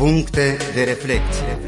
Puncte de reflecție.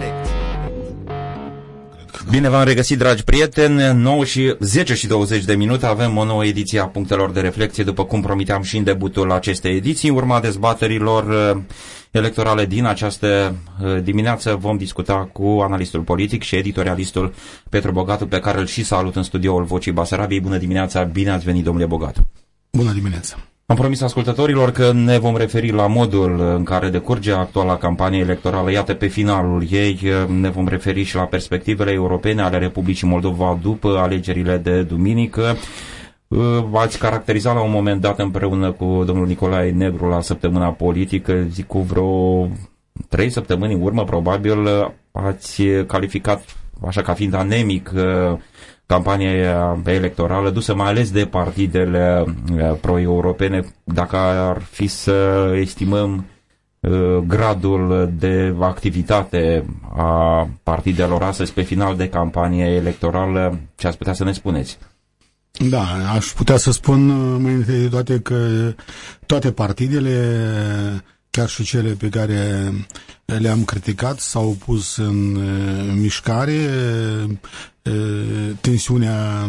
Bine v-am regăsit, dragi prieteni, 9 și 10 și 20 de minute avem o nouă ediție a punctelor de reflexie, după cum promiteam și în debutul acestei ediții. În urma dezbaterilor uh, electorale din această uh, dimineață vom discuta cu analistul politic și editorialistul Petru Bogatu, pe care îl și salut în studioul Vocii Basarabiei. Bună dimineața, bine ați venit, domnule Bogatu. Bună dimineața. Am promis ascultătorilor că ne vom referi la modul în care decurge actuala campanie electorală. Iată, pe finalul ei ne vom referi și la perspectivele europene ale Republicii Moldova după alegerile de duminică. Ați caracterizat la un moment dat împreună cu domnul Nicolae Negru la săptămâna politică, zic cu vreo trei săptămâni în urmă, probabil, ați calificat așa ca fiind anemic campania electorală dusă mai ales de partidele uh, pro-europene, dacă ar fi să estimăm uh, gradul de activitate a partidelor astăzi pe final de campanie electorală, ce ați putea să ne spuneți? Da, aș putea să spun uh, mai întâi de toate că toate partidele, chiar și cele pe care le-am criticat, s-au pus în mișcare, tensiunea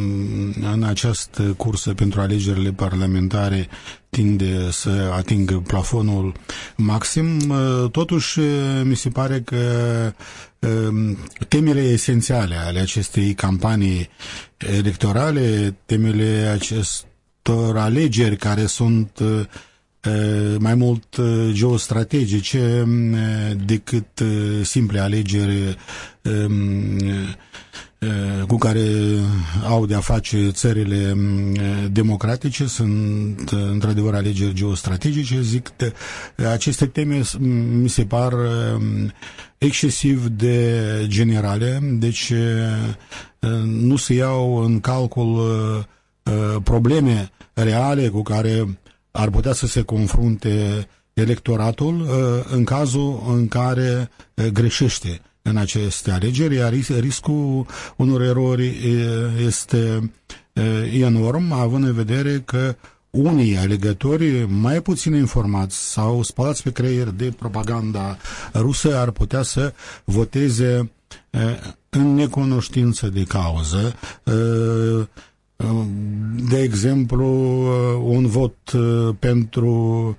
în această cursă pentru alegerile parlamentare tinde să atingă plafonul maxim. Totuși, mi se pare că temele esențiale ale acestei campanii electorale, temele acestor alegeri care sunt mai mult geostrategice decât simple alegeri cu care au de-a face țările democratice, sunt într-adevăr alegeri geostrategice, zic că aceste teme mi se par excesiv de generale, deci nu se iau în calcul probleme reale cu care ar putea să se confrunte electoratul în cazul în care greșește în aceste alegeri, iar riscul unor erori este enorm, având în vedere că unii alegători mai puțin informați sau spălați pe creier de propaganda rusă ar putea să voteze în necunoștință de cauză de exemplu, un vot pentru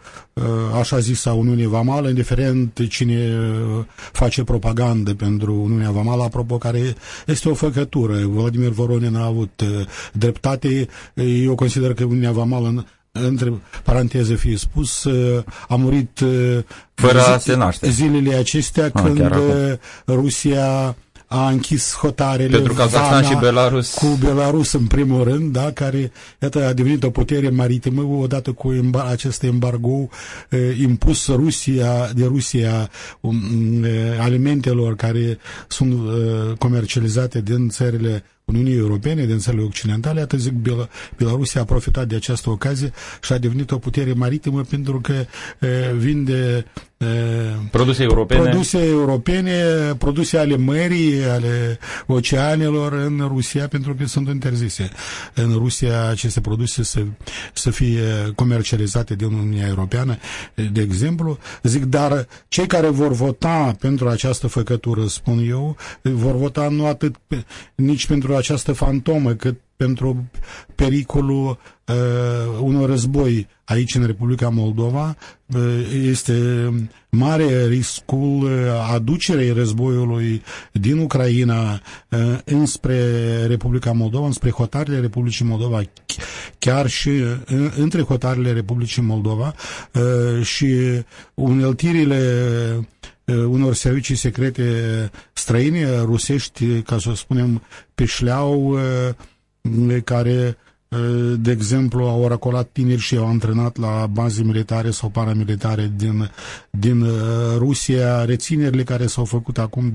așa zisa Uniunea Vamală, indiferent cine face propagandă pentru Uniunea Vamală, apropo, care este o făcătură. Vladimir Voronin a avut dreptate. Eu consider că Uniunea Vamală între paranteze fie spus, a murit fără a se naște. Zilele acestea a, când Rusia a închis hotarele Pentru Kazakhstan și Belarus. Cu Belarus în primul rând, da, care iată, a devenit o putere maritimă odată cu embar acest embargo eh, impus Rusia, de Rusia um, eh, alimentelor care sunt eh, comercializate din țările Uniunii Europene, din țările occidentale, atât zic, Bel Belarusia a profitat de această ocazie și a devenit o putere maritimă pentru că e, vinde e, produse europene. produse europene, produse ale mării, ale oceanelor în Rusia, pentru că sunt interzise. În Rusia aceste produse să, să fie comercializate din Uniunea Europeană, de exemplu. Zic, dar cei care vor vota pentru această făcătură, spun eu, vor vota nu atât pe, nici pentru această fantomă, cât pentru pericolul uh, unui război aici în Republica Moldova. Uh, este mare riscul uh, aducerei războiului din Ucraina uh, înspre Republica Moldova, înspre hotarele Republicii Moldova, chiar și uh, între hotarele Republicii Moldova uh, și uneltirile unor servicii secrete străine, rusești, ca să spunem, pe șleau, care, de exemplu, au oracolat tineri și au antrenat la baze militare sau paramilitare din, din Rusia, reținerile care s-au făcut acum,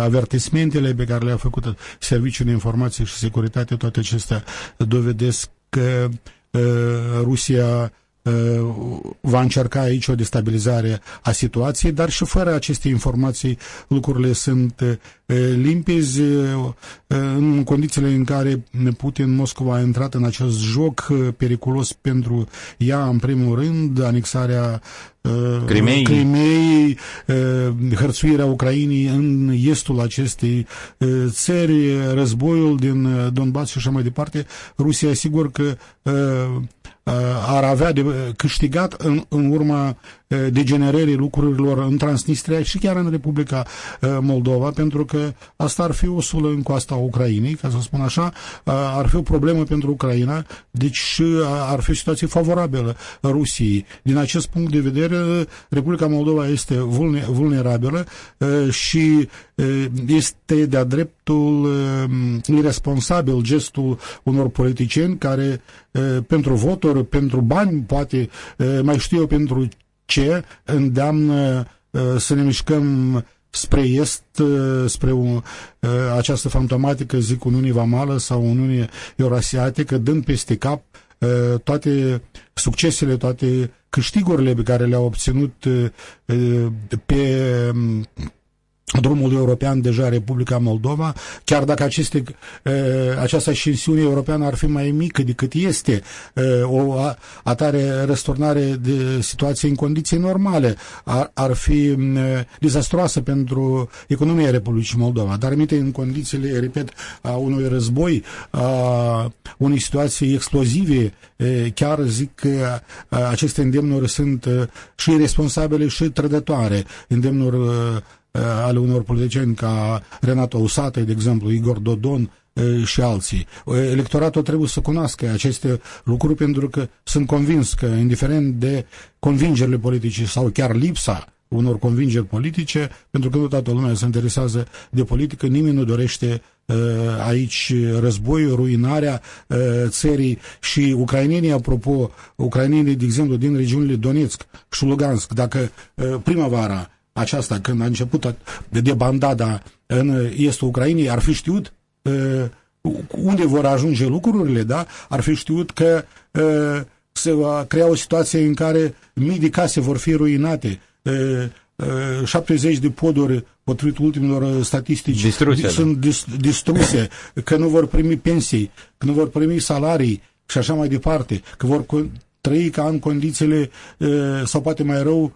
avertismentele pe care le-a făcut Serviciul de Informație și Securitate, toate acestea dovedesc că Rusia va încerca aici o destabilizare a situației, dar și fără aceste informații lucrurile sunt limpezi în condițiile în care Putin, Moscova a intrat în acest joc periculos pentru ea, în primul rând, anexarea Crimei, Crimei hărțuirea Ucrainei în estul acestei țări, războiul din Donbass și așa mai departe, Rusia sigur că ar avea de câștigat în, în urma degenerării lucrurilor în Transnistria și chiar în Republica Moldova, pentru că asta ar fi o sulă în coasta Ucrainei, ca să spun așa, ar fi o problemă pentru Ucraina, deci ar fi o situație favorabilă Rusiei. Din acest punct de vedere, Republica Moldova este vulnerabilă și este de-a dreptul irresponsabil gestul unor politicieni care pentru voturi, pentru bani, poate mai știu eu pentru ce îndeamnă să ne mișcăm spre est, spre o, această fantomatică, zic, Uniunii Vamală sau Uniunii Eurasiatică, dând peste cap toate succesele, toate câștigurile pe care le-au obținut pe drumul european deja Republica Moldova, chiar dacă aceste, această ascensiune europeană ar fi mai mică decât este, o atare răsturnare de situație în condiții normale ar, ar fi dezastroasă pentru economia Republicii Moldova, dar aminte în condițiile, repet, a unui război, a unei situații explozive, chiar zic că aceste îndemnuri sunt și responsabile și trădătoare, îndemnuri Uh, ale unor politicieni ca Renato Usate, de exemplu, Igor Dodon uh, și alții. Uh, electoratul trebuie să cunoască aceste lucruri pentru că sunt convins că, indiferent de convingerile politice sau chiar lipsa unor convingeri politice, pentru că nu toată lumea se interesează de politică, nimeni nu dorește uh, aici războiul, ruinarea uh, țării și ucrainenii, apropo, ucrainenii, de exemplu, din regiunile Donetsk și Lugansk, dacă uh, primăvara aceasta, când a început de bandada în estul Ucrainei, ar fi știut unde vor ajunge lucrurile, da? Ar fi știut că se va crea o situație în care mii de case vor fi ruinate, 70 de poduri, potrivit ultimilor statistici, distruse, sunt dis, distruse, că nu vor primi pensii, că nu vor primi salarii și așa mai departe, că vor trăi ca în condițiile, sau poate mai rău,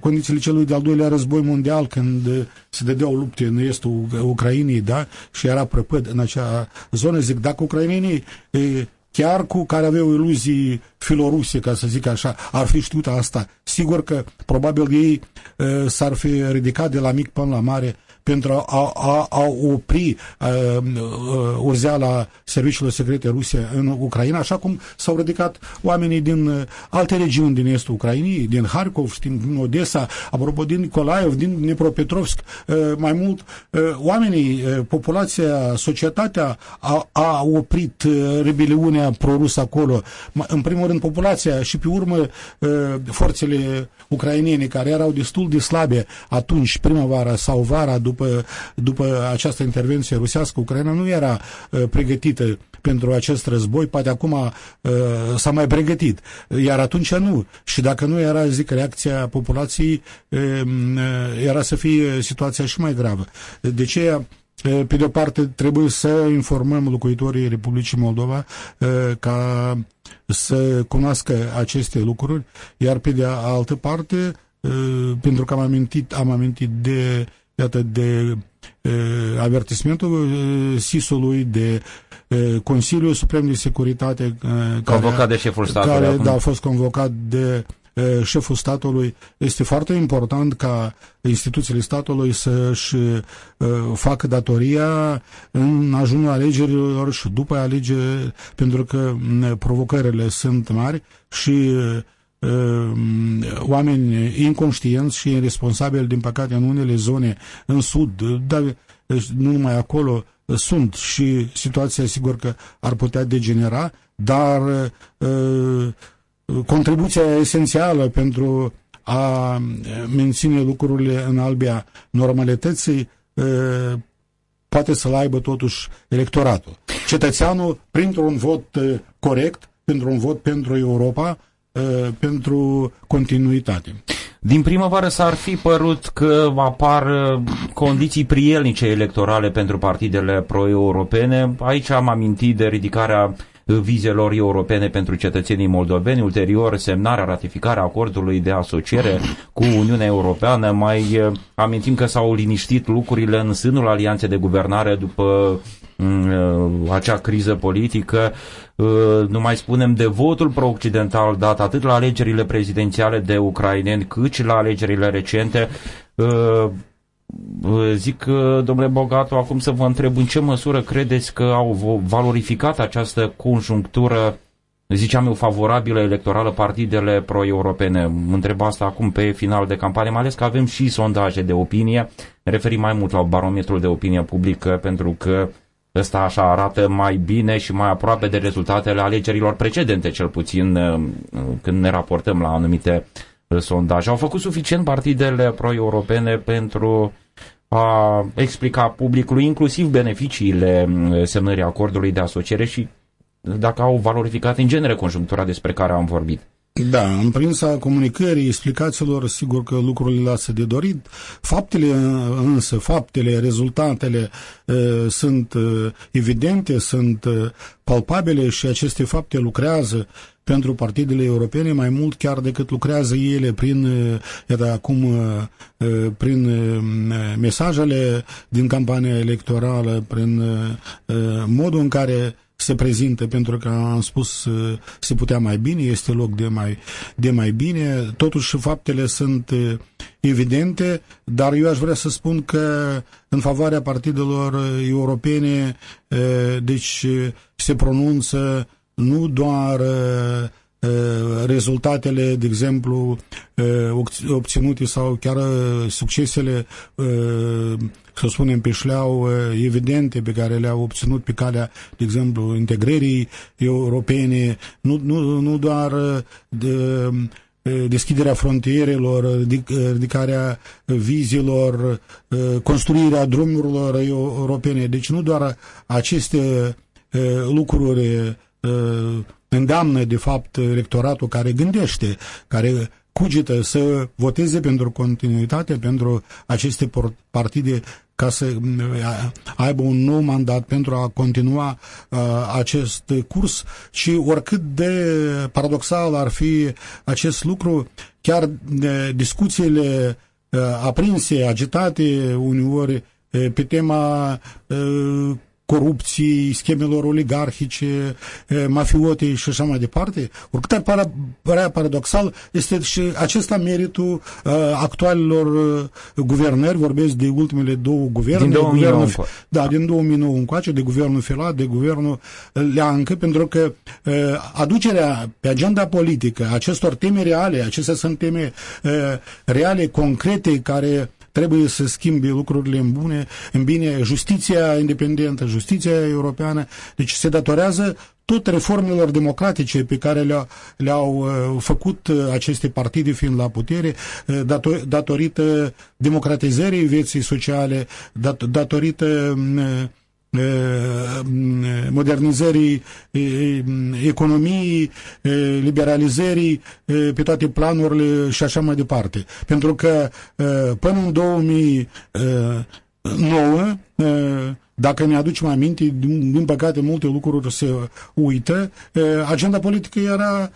condițiile celui de-al doilea război mondial, când se dădeau lupte în estul Ucrainei, da, și era prăpăd în acea zonă, zic, dacă ucrainenii chiar cu care aveau iluzii filoruse, ca să zic așa, ar fi știut asta. Sigur că probabil ei s-ar fi ridicat de la mic până la mare pentru a, a, a opri uh, uh, urzeala serviciilor secrete ruse în Ucraina, așa cum s-au ridicat oamenii din uh, alte regiuni din estul Ucrainei, din Harkov, din Odessa, apropo din Nikolaev, din Dnipropetrovsk, uh, mai mult uh, oamenii, uh, populația, societatea a, a oprit uh, rebeliunea prorusă acolo. În primul rând populația și pe urmă uh, forțele ucrainene care erau destul de slabe atunci, primăvara sau vara, după după, după această intervenție rusească, Ucraina nu era uh, pregătită pentru acest război, poate acum uh, s-a mai pregătit, iar atunci nu. Și dacă nu era, zic, reacția populației, uh, uh era să fie situația și mai gravă. De ce uh, pe de o parte, trebuie să informăm locuitorii Republicii Moldova uh, ca să cunoască aceste lucruri, iar pe de altă parte, pentru că am amintit, am amintit de iată, de uh, avertismentul uh, SIS-ului, de uh, Consiliul Suprem de Securitate uh, convocat care, de șeful statului care da, a fost convocat de uh, șeful statului. Este foarte important ca instituțiile statului să-și uh, facă datoria în ajunul alegerilor și după alegeri, pentru că uh, provocările sunt mari și uh, Ehm, oameni inconștienți și irresponsabili, din păcate, în unele zone, în sud, dar deci, nu numai acolo, sunt și situația, sigur că ar putea degenera, dar contribuția esențială pentru a menține lucrurile în albia normalității poate să-l aibă totuși electoratul. Cetățeanul, printr-un vot corect, printr-un vot pentru Europa, Uh, pentru continuitate. Din primăvară s-ar fi părut că apar uh, condiții prielnice electorale pentru partidele pro-europene. Aici am amintit de ridicarea vizelor europene pentru cetățenii moldoveni, ulterior semnarea, ratificarea acordului de asociere cu Uniunea Europeană. Mai amintim că s-au liniștit lucrurile în sânul alianței de guvernare după mm, acea criză politică. Nu mai spunem de votul pro-occidental dat atât la alegerile prezidențiale de ucraineni cât și la alegerile recente Zic, domnule Bogato, acum să vă întreb în ce măsură credeți că au valorificat această conjunctură, ziceam eu, favorabilă electorală partidele pro-europene. Mă întreb asta acum pe final de campanie, mai ales că avem și sondaje de opinie. Ne referim mai mult la barometrul de opinie publică, pentru că ăsta așa arată mai bine și mai aproape de rezultatele alegerilor precedente, cel puțin când ne raportăm la anumite sondaje. Au făcut suficient partidele pro-europene pentru a explica publicului inclusiv beneficiile semnării acordului de asociere și dacă au valorificat în genere conjunctura despre care am vorbit. Da, în prința comunicării, explicațiilor, sigur că lucrurile lasă de dorit. Faptele însă, faptele, rezultatele uh, sunt uh, evidente, sunt uh, palpabile și aceste fapte lucrează pentru partidele europene mai mult chiar decât lucrează ele prin, iată acum, prin mesajele din campania electorală, prin modul în care se prezintă pentru că am spus se putea mai bine, este loc de mai, de mai bine, totuși faptele sunt evidente, dar eu aș vrea să spun că în favoarea partidelor europene deci se pronunță nu doar rezultatele, de exemplu, obținute sau chiar succesele, să spunem, pe șleau evidente pe care le-au obținut pe calea, de exemplu, integrării europene, nu, nu, nu doar de, deschiderea frontierelor, ridicarea vizelor, construirea drumurilor europene. Deci nu doar aceste lucruri îndeamnă, de fapt, electoratul care gândește, care cugită să voteze pentru continuitate, pentru aceste partide ca să aibă un nou mandat pentru a continua uh, acest curs. Și oricât de paradoxal ar fi acest lucru, chiar de discuțiile uh, aprinse, agitate uneori uh, pe tema uh, corupției, schemelor oligarhice, mafiote și așa mai departe. Oricât ar părea paradoxal, este și acesta meritul uh, actualilor uh, guvernări, vorbesc de ultimele două guverne. Din 2009 guvernul, Da, din 2009 încoace, de guvernul Filat, de guvernul Leancă, pentru că uh, aducerea pe agenda politică acestor teme reale, acestea sunt teme uh, reale, concrete, care trebuie să schimbe lucrurile în bune, în bine, justiția independentă, justiția europeană, deci se datorează tot reformelor democratice pe care le-au, le-au uh, făcut uh, aceste partide fiind la putere, uh, dator, datorită democratizării vieții sociale, dat, datorită modernizării economiei, liberalizării pe toate planurile și așa mai departe. Pentru că până în 2009 dacă ne aducem aminte, din, din păcate multe lucruri se uită, agenda politică era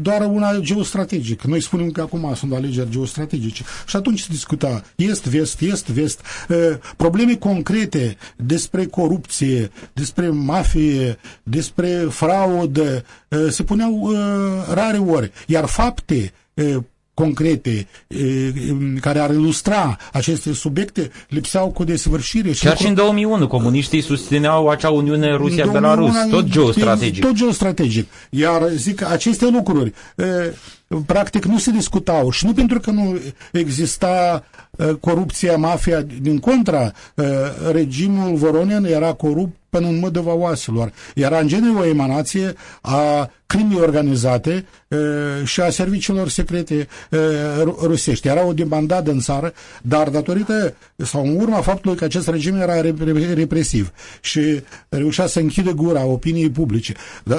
doar una geostrategică. Noi spunem că acum sunt alegeri geostrategice. Și atunci se discuta est-vest, est-vest, probleme concrete despre corupție, despre mafie, despre fraudă, se puneau rare ori. Iar fapte concrete care ar ilustra aceste subiecte lipseau cu desăvârșire. Chiar și în 2001 comuniștii susțineau acea Uniune Rusia-Belarus, tot geostrategic. Tot geostrategic. Iar zic, aceste lucruri practic nu se discutau și nu pentru că nu exista corupția, mafia, din contra, regimul Voronin era corupt până în mădăva oaselor. Era în genere o emanație a crimii organizate și a serviciilor secrete rusești. Era o demandadă în țară, dar datorită sau în urma faptului că acest regim era represiv și reușea să închide gura opiniei publice,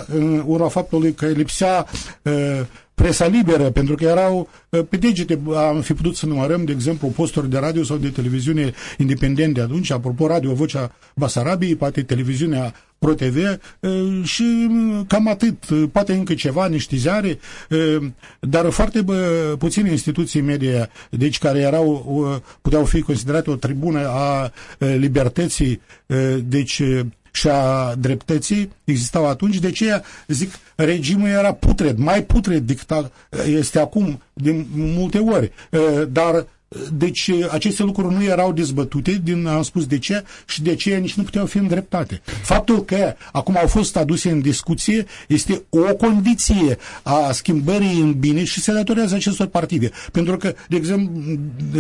în urma faptului că lipsea presa liberă, pentru că erau pe degete, am fi putut să numărăm, de exemplu, posturi de radio sau de televiziune independente atunci, apropo, Radio Vocea Basarabiei, poate televiziunea ProTV și cam atât, poate încă ceva, niște ziare, dar foarte puține instituții media, deci care erau, puteau fi considerate o tribună a libertății, deci și a dreptății existau atunci, de aceea zic, regimul era putred, mai putred decât este acum de multe ori, dar deci aceste lucruri nu erau dezbătute, din, am spus de ce, și de aceea nici nu puteau fi îndreptate. Faptul că acum au fost aduse în discuție este o condiție a schimbării în bine și se datorează acestor partide. Pentru că, de exemplu,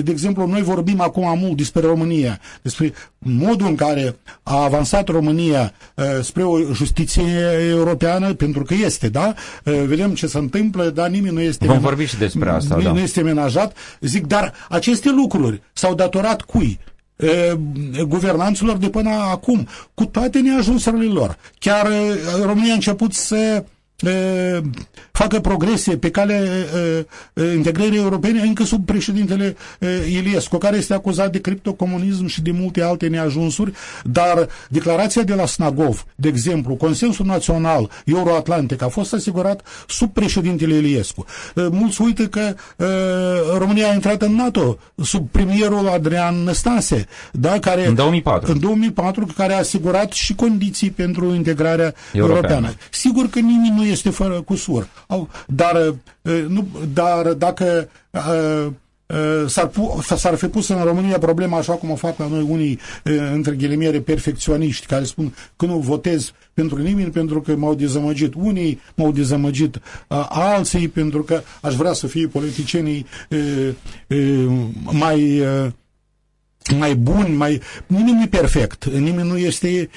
de exemplu noi vorbim acum mult despre România, despre modul în care a avansat România uh, spre o justiție europeană, pentru că este, da? Uh, vedem ce se întâmplă, dar nimeni nu este... Vom vorbi și despre asta, nimeni da. nu este menajat. Zic, dar aceste lucruri s-au datorat cui? guvernanților de până acum, cu toate neajunsurile lor. Chiar România a început să facă progrese pe calea integrării europene încă sub președintele Iliescu, care este acuzat de criptocomunism și de multe alte neajunsuri, dar declarația de la Snagov, de exemplu, consensul național euroatlantic a fost asigurat sub președintele Iliescu. Mulți uită că România a intrat în NATO sub premierul Adrian Năstase, da, care, în 2004. În 2004, care a asigurat și condiții pentru integrarea europeană. europeană. Sigur că nimeni nu este fără cusur. Dar, nu, dar dacă s-ar, pu- s-ar fi pus în România problema așa cum o fac la noi unii între ghilimere perfecționiști care spun că nu votez pentru nimeni pentru că m-au dezamăgit unii, m-au dezamăgit alții pentru că aș vrea să fie politicienii mai mai bun, mai... Nimeni nu e perfect, nimeni nu este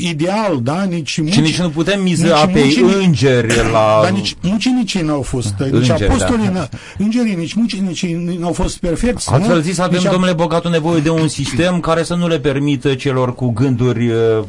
ideal, da? Nici muci, și nici nu putem miza pe mucii, îngeri la... Dar nici mucenicii n-au fost, nici îngeri, apostolii, da. îngerii, nici mucenicii n-au fost perfecți. Altfel zis, avem, nici domnule Bogatu, nevoie de un sistem care să nu le permită celor cu gânduri uh, Uh,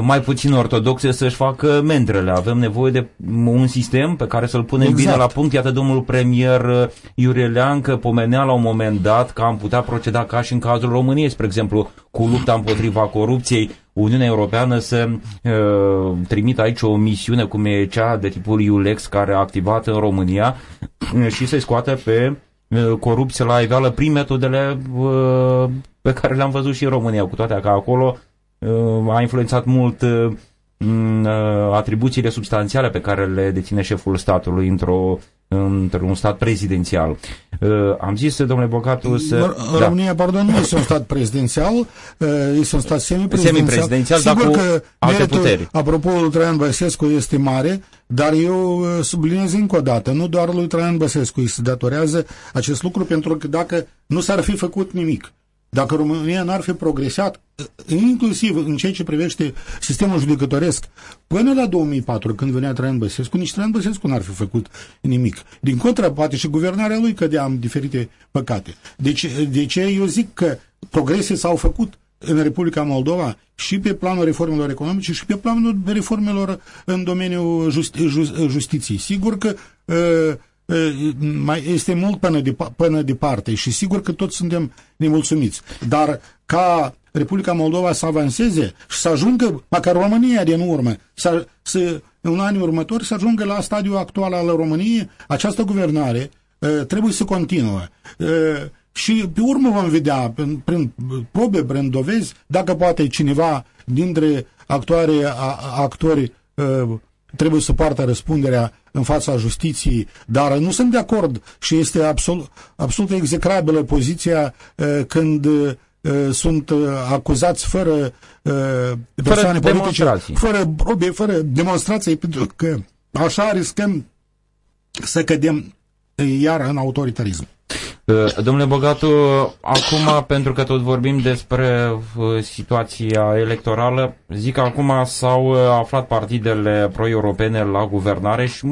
mai puțin ortodoxe să-și facă mentrele. Avem nevoie de un sistem pe care să-l punem exact. bine la punct. Iată domnul premier uh, Iurelean că pomenea la un moment dat că am putea proceda ca și în cazul României, spre exemplu, cu lupta împotriva corupției, Uniunea Europeană să uh, trimită aici o misiune cum e cea de tipul IULEX care a activat în România uh, și să-i scoată pe uh, corupție la iveală prin metodele uh, pe care le-am văzut și în România, cu toate că acolo a influențat mult uh, uh, atribuțiile substanțiale pe care le deține șeful statului într-o într-un stat prezidențial. Uh, am zis, domnule Bocatu, să... Da. România, da. pardon, nu este un stat prezidențial, uh, este un stat semiprezidențial. Semiprezidențial, dar cu că alte puteri. Apropo, lui Traian Băsescu este mare, dar eu uh, subliniez încă o dată, nu doar lui Traian Băsescu îi se datorează acest lucru, pentru că dacă nu s-ar fi făcut nimic, dacă România n-ar fi progresat, inclusiv în ceea ce privește sistemul judecătoresc, până la 2004, când venea Traian Băsescu, nici Traian Băsescu n-ar fi făcut nimic. Din contră, poate și guvernarea lui cădea în diferite păcate. Deci, de ce eu zic că progrese s-au făcut în Republica Moldova și pe planul reformelor economice și pe planul reformelor în domeniul justi just, justiției. Sigur că uh, mai este mult până, de, până departe și sigur că toți suntem nemulțumiți. Dar ca Republica Moldova să avanseze și să ajungă, măcar România din urmă, să, să, în anii următori să ajungă la stadiul actual al României, această guvernare uh, trebuie să continuă. Uh, și pe urmă vom vedea, prin, prin probe, prin dovezi, dacă poate cineva dintre actuare, actori uh, trebuie să poartă răspunderea în fața justiției, dar nu sunt de acord și este absolut, absolut execrabilă poziția uh, când uh, sunt uh, acuzați fără uh, persoane fără politice, fără probe, fără demonstrații, pentru că așa riscăm să cădem iar în autoritarism. Uh, domnule Bogatu, acum, pentru că tot vorbim despre uh, situația electorală, zic că acum s-au uh, aflat partidele pro-europene la guvernare și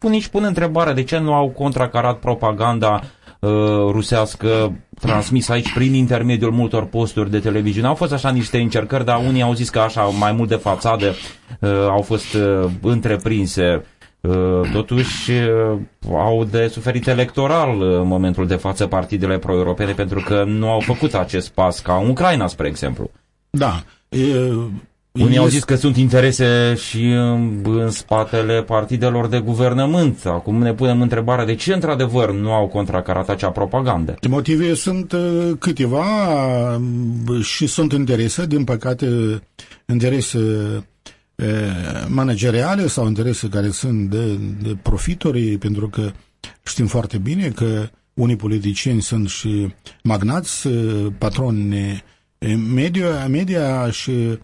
nici pun întrebarea de ce nu au contracarat propaganda uh, rusească transmis aici prin intermediul multor posturi de televiziune. Au fost așa niște încercări, dar unii au zis că așa mai mult de fațadă uh, au fost uh, întreprinse. Totuși au de suferit electoral în momentul de față partidele pro-europene pentru că nu au făcut acest pas ca în Ucraina, spre exemplu. Da. E, unii au zis că sunt interese și în, în spatele partidelor de guvernământ. Acum ne punem întrebarea de ce într-adevăr nu au contracarat acea propagandă. Motive sunt uh, câteva uh, și sunt interese, din păcate interese uh, manageriale sau interese care sunt de, de profitori, pentru că știm foarte bine că unii politicieni sunt și magnați, patroni media, media și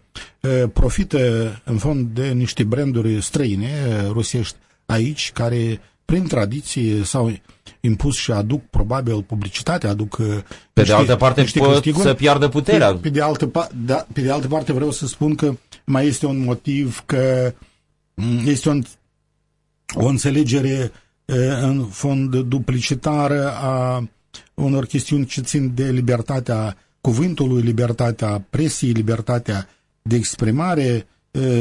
profită în fond de niște branduri străine, rusești, aici, care prin tradiție s-au impus și aduc probabil publicitate, aduc Pe niște, de altă parte niște pot câștiguri. să piardă puterea. Pe, pe, de altă, da, pe de altă parte vreau să spun că mai este un motiv că este un, o înțelegere în fond duplicitară a unor chestiuni ce țin de libertatea cuvântului, libertatea presiei, libertatea de exprimare,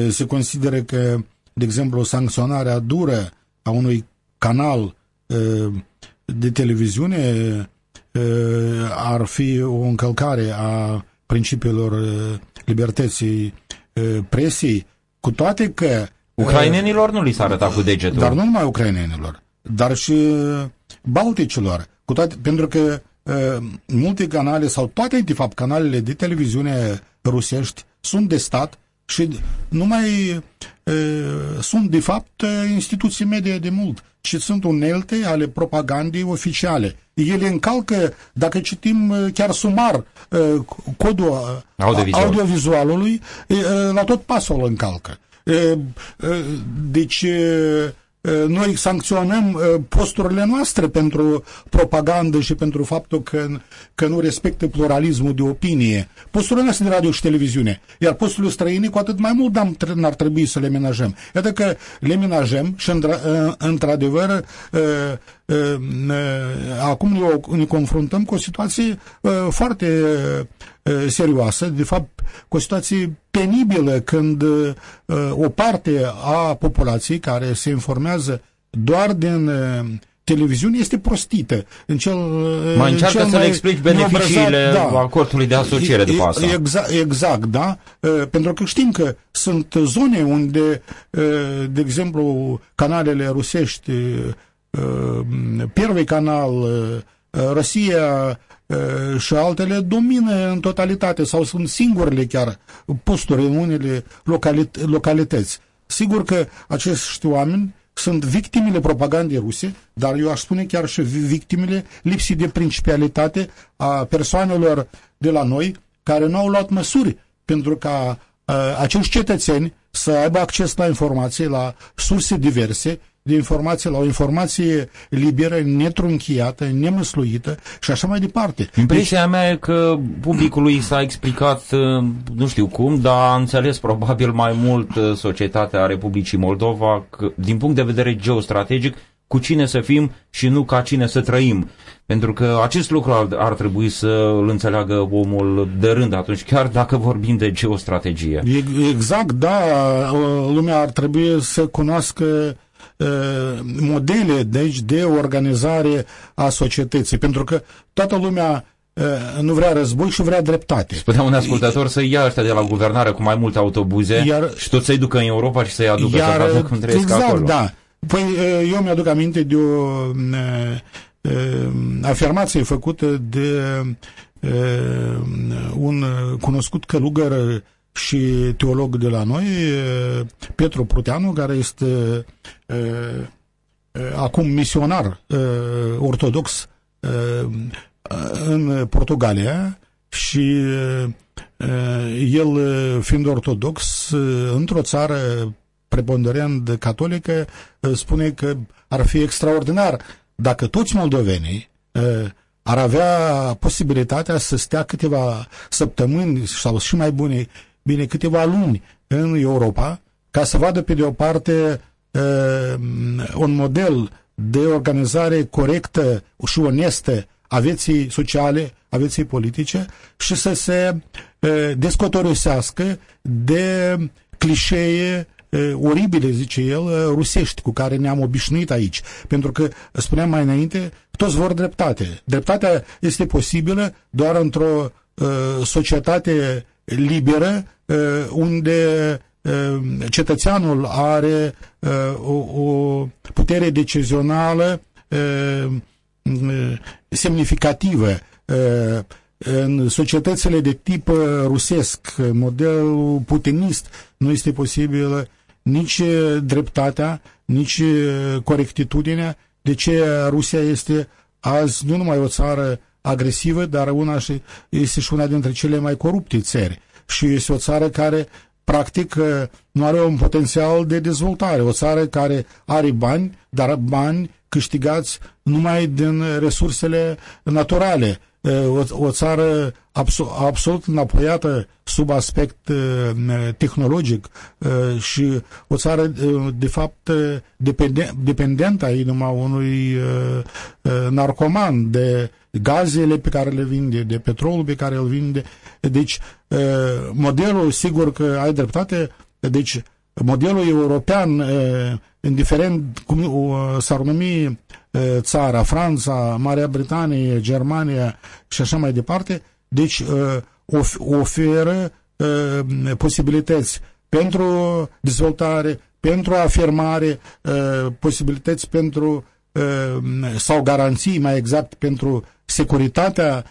se consideră că, de exemplu, sancționarea dură a unui canal de televiziune ar fi o încălcare a principiilor libertății presiei, cu toate că... Ucrainenilor nu li s-a arătat cu degetul. Dar nu numai ucrainenilor, dar și balticilor. Cu toate, pentru că multe canale sau toate, de fapt, canalele de televiziune rusești sunt de stat și nu mai sunt, de fapt, instituții medie de mult și sunt unelte ale propagandei oficiale. Ele încalcă, dacă citim chiar sumar codul Audiovizual. audiovizualului, la tot pasul îl încalcă. Deci noi sancționăm posturile noastre pentru propagandă și pentru faptul că, că nu respectă pluralismul de opinie. Posturile noastre de radio și televiziune. Iar posturile străine cu atât mai mult n-ar trebui să le menajăm. Iată că le menajăm și într-adevăr acum ne confruntăm cu o situație foarte serioasă, de fapt cu o situație penibilă când o parte a populației care se informează doar din televiziune este prostită. În cel, mai încearcă să le explici beneficiile da. acordului de asociere după asta. Exact, exact, da. Pentru că știm că sunt zone unde, de exemplu, canalele rusești, Первый canal, Rusia și altele domină în totalitate sau sunt singurele chiar posturi în unele localit localități. Sigur că acești oameni sunt victimele propagandei ruse, dar eu aș spune chiar și victimele lipsii de principialitate a persoanelor de la noi care nu au luat măsuri pentru ca uh, acești cetățeni să aibă acces la informații, la surse diverse de informație la o informație liberă, netrunchiată, nemăsluită și așa mai departe. Impresia deci... mea e că publicului s-a explicat, uh, nu știu cum, dar a înțeles probabil mai mult uh, societatea Republicii Moldova că, din punct de vedere geostrategic cu cine să fim și nu ca cine să trăim. Pentru că acest lucru ar, ar trebui să îl înțeleagă omul de rând atunci, chiar dacă vorbim de geostrategie. Exact, da. Lumea ar trebui să cunoască modele deci, de organizare a societății, pentru că toată lumea nu vrea război și vrea dreptate. Spunea un ascultător să ia ăștia de la guvernare cu mai multe autobuze iar, și tot să-i ducă în Europa și să-i aducă iar, să vadă cum trăiesc exact, acolo. da. Păi eu mi-aduc aminte de o afirmație făcută de un cunoscut călugăr și teolog de la noi, Petru Pruteanu, care este acum misionar ortodox în Portugalia și el fiind ortodox într-o țară preponderent catolică spune că ar fi extraordinar dacă toți moldovenii ar avea posibilitatea să stea câteva săptămâni sau și mai bune bine, câteva luni în Europa ca să vadă pe de o parte uh, un model de organizare corectă și onestă a vieții sociale, a vieții politice și să se uh, descotorosească de clișee oribile, zice el, rusești, cu care ne-am obișnuit aici. Pentru că, spuneam mai înainte, toți vor dreptate. Dreptatea este posibilă doar într-o societate liberă, unde cetățeanul are o, o putere decizională semnificativă în societățile de tip rusesc, modelul putinist, nu este posibil nici dreptatea, nici corectitudinea. De ce Rusia este azi nu numai o țară agresivă, dar una și, este și una dintre cele mai corupte țări. Și este o țară care practic nu are un potențial de dezvoltare. O țară care are bani, dar bani câștigați numai din resursele naturale o, o țară absolut, absolut înapoiată sub aspect tehnologic și o țară de fapt dependentă ai numai unui narcoman de gazele pe care le vinde, de petrolul pe care îl vinde. Deci modelul, sigur că ai dreptate, deci modelul european, indiferent cum s-ar numi țara, Franța, Marea Britanie, Germania și așa mai departe, deci oferă posibilități pentru dezvoltare, pentru afirmare, posibilități pentru sau garanții mai exact pentru securitatea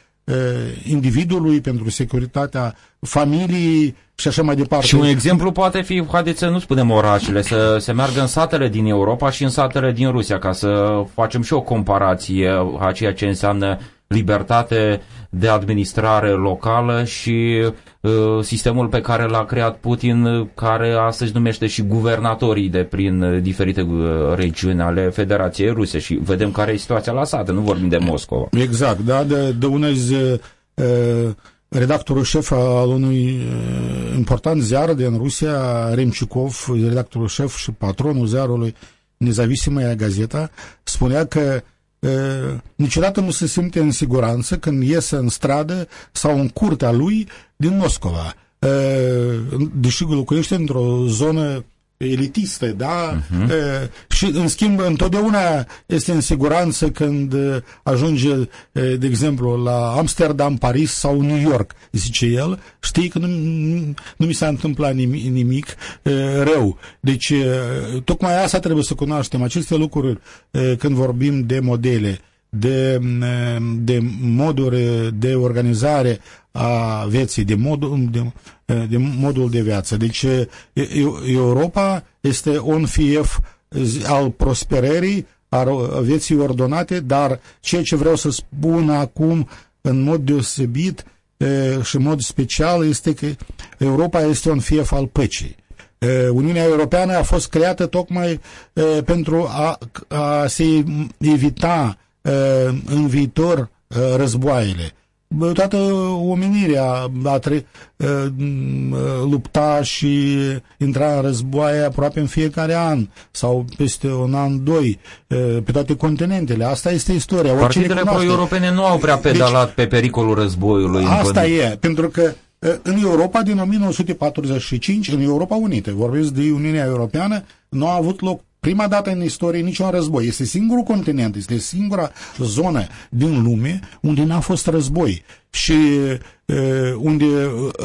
individului, pentru securitatea familiei și așa mai departe. Și un exemplu poate fi, haideți să nu spunem orașele, să se meargă în satele din Europa și în satele din Rusia, ca să facem și o comparație a ceea ce înseamnă libertate de administrare locală și uh, sistemul pe care l-a creat Putin, care astăzi numește și guvernatorii de prin diferite uh, regiuni ale Federației Ruse și vedem care e situația la sate, nu vorbim de Moscova. Exact, da, de, de unezi uh, redactorul șef al unui uh, important ziar din Rusia, Remchikov, redactorul șef și patronul ziarului Nezavisimaya Gazeta, spunea că uh, niciodată nu se simte în siguranță când iese în stradă sau în curtea lui din Moscova. Uh, deși locuiește într-o zonă elitiste, da? Uh-huh. E, și, în schimb, întotdeauna este în siguranță când ajunge, e, de exemplu, la Amsterdam, Paris sau New York, zice el, știi că nu, nu mi s-a întâmplat nimic, nimic e, rău. Deci, e, tocmai asta trebuie să cunoaștem, aceste lucruri, e, când vorbim de modele de, de moduri de organizare a vieții, de modul de, de modul de viață. Deci Europa este un fief al prosperării, al vieții ordonate, dar ceea ce vreau să spun acum în mod deosebit și în mod special este că Europa este un fief al păcii. Uniunea Europeană a fost creată tocmai pentru a, a se evita în viitor războaiele toată omenirea a tre- lupta și intra în războaie aproape în fiecare an sau peste un an, doi, pe toate continentele. Asta este istoria. Partidele pro-europene nu au prea deci, pedalat deci, pe pericolul războiului. Asta e, pentru că în Europa din 1945, în Europa Unită, vorbesc de Uniunea Europeană, nu a avut loc prima dată în istorie niciun război. Este singurul continent, este singura zonă din lume unde n-a fost război și uh, unde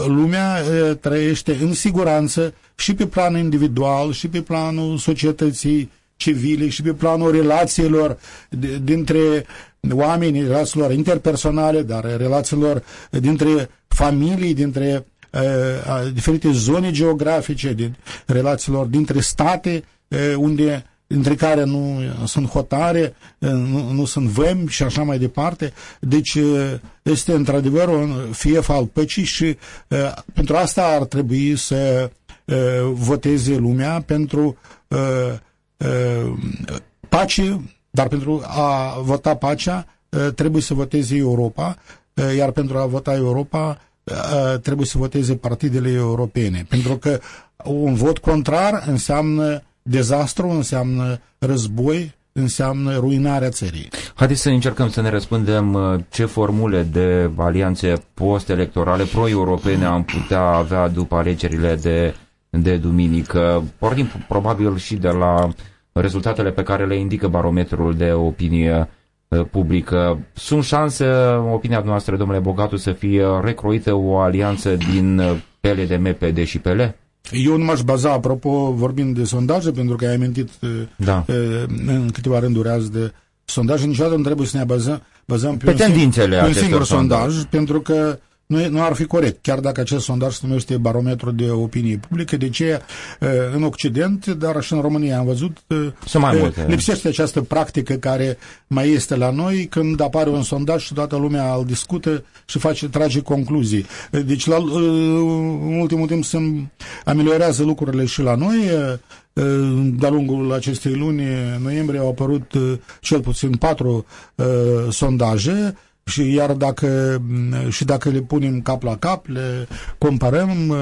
lumea uh, trăiește în siguranță și pe plan individual și pe planul societății civile și pe planul relațiilor dintre oameni, relațiilor interpersonale, dar relațiilor dintre familii, dintre uh, diferite zone geografice, din relațiilor dintre state, unde între care nu sunt hotare, nu, nu sunt vămi și așa mai departe. Deci este într-adevăr un fief al păcii și pentru asta ar trebui să voteze lumea pentru pace, dar pentru a vota pacea trebuie să voteze Europa, iar pentru a vota Europa trebuie să voteze partidele europene, pentru că un vot contrar înseamnă dezastru, înseamnă război, înseamnă ruinarea țării. Haideți să încercăm să ne răspundem uh, ce formule de alianțe post-electorale pro-europene am putea avea după alegerile de de duminică. Pornim probabil și de la rezultatele pe care le indică barometrul de opinie uh, publică. Sunt șanse, opinia noastră, domnule Bogatu, să fie recroită o alianță din uh, PLDM, PD și PL? Eu nu m-aș baza, apropo, vorbind de sondaje, pentru că ai amintit da. în câteva rânduri azi de sondaje, niciodată nu trebuie să ne bazăm, bazăm pe, pe un, singur, pe un singur sondaj, sondaj, pentru că nu, nu ar fi corect, chiar dacă acest sondaj se numește barometru de opinie publică, de ce în Occident, dar și în România am văzut, Sunt mai multe. lipsește această practică care mai este la noi când apare un sondaj și toată lumea îl discută și face, trage concluzii. Deci, la, în ultimul timp se ameliorează lucrurile și la noi. De-a lungul acestei luni, noiembrie, au apărut cel puțin patru uh, sondaje și iar dacă, și dacă le punem cap la cap, le comparăm, uh,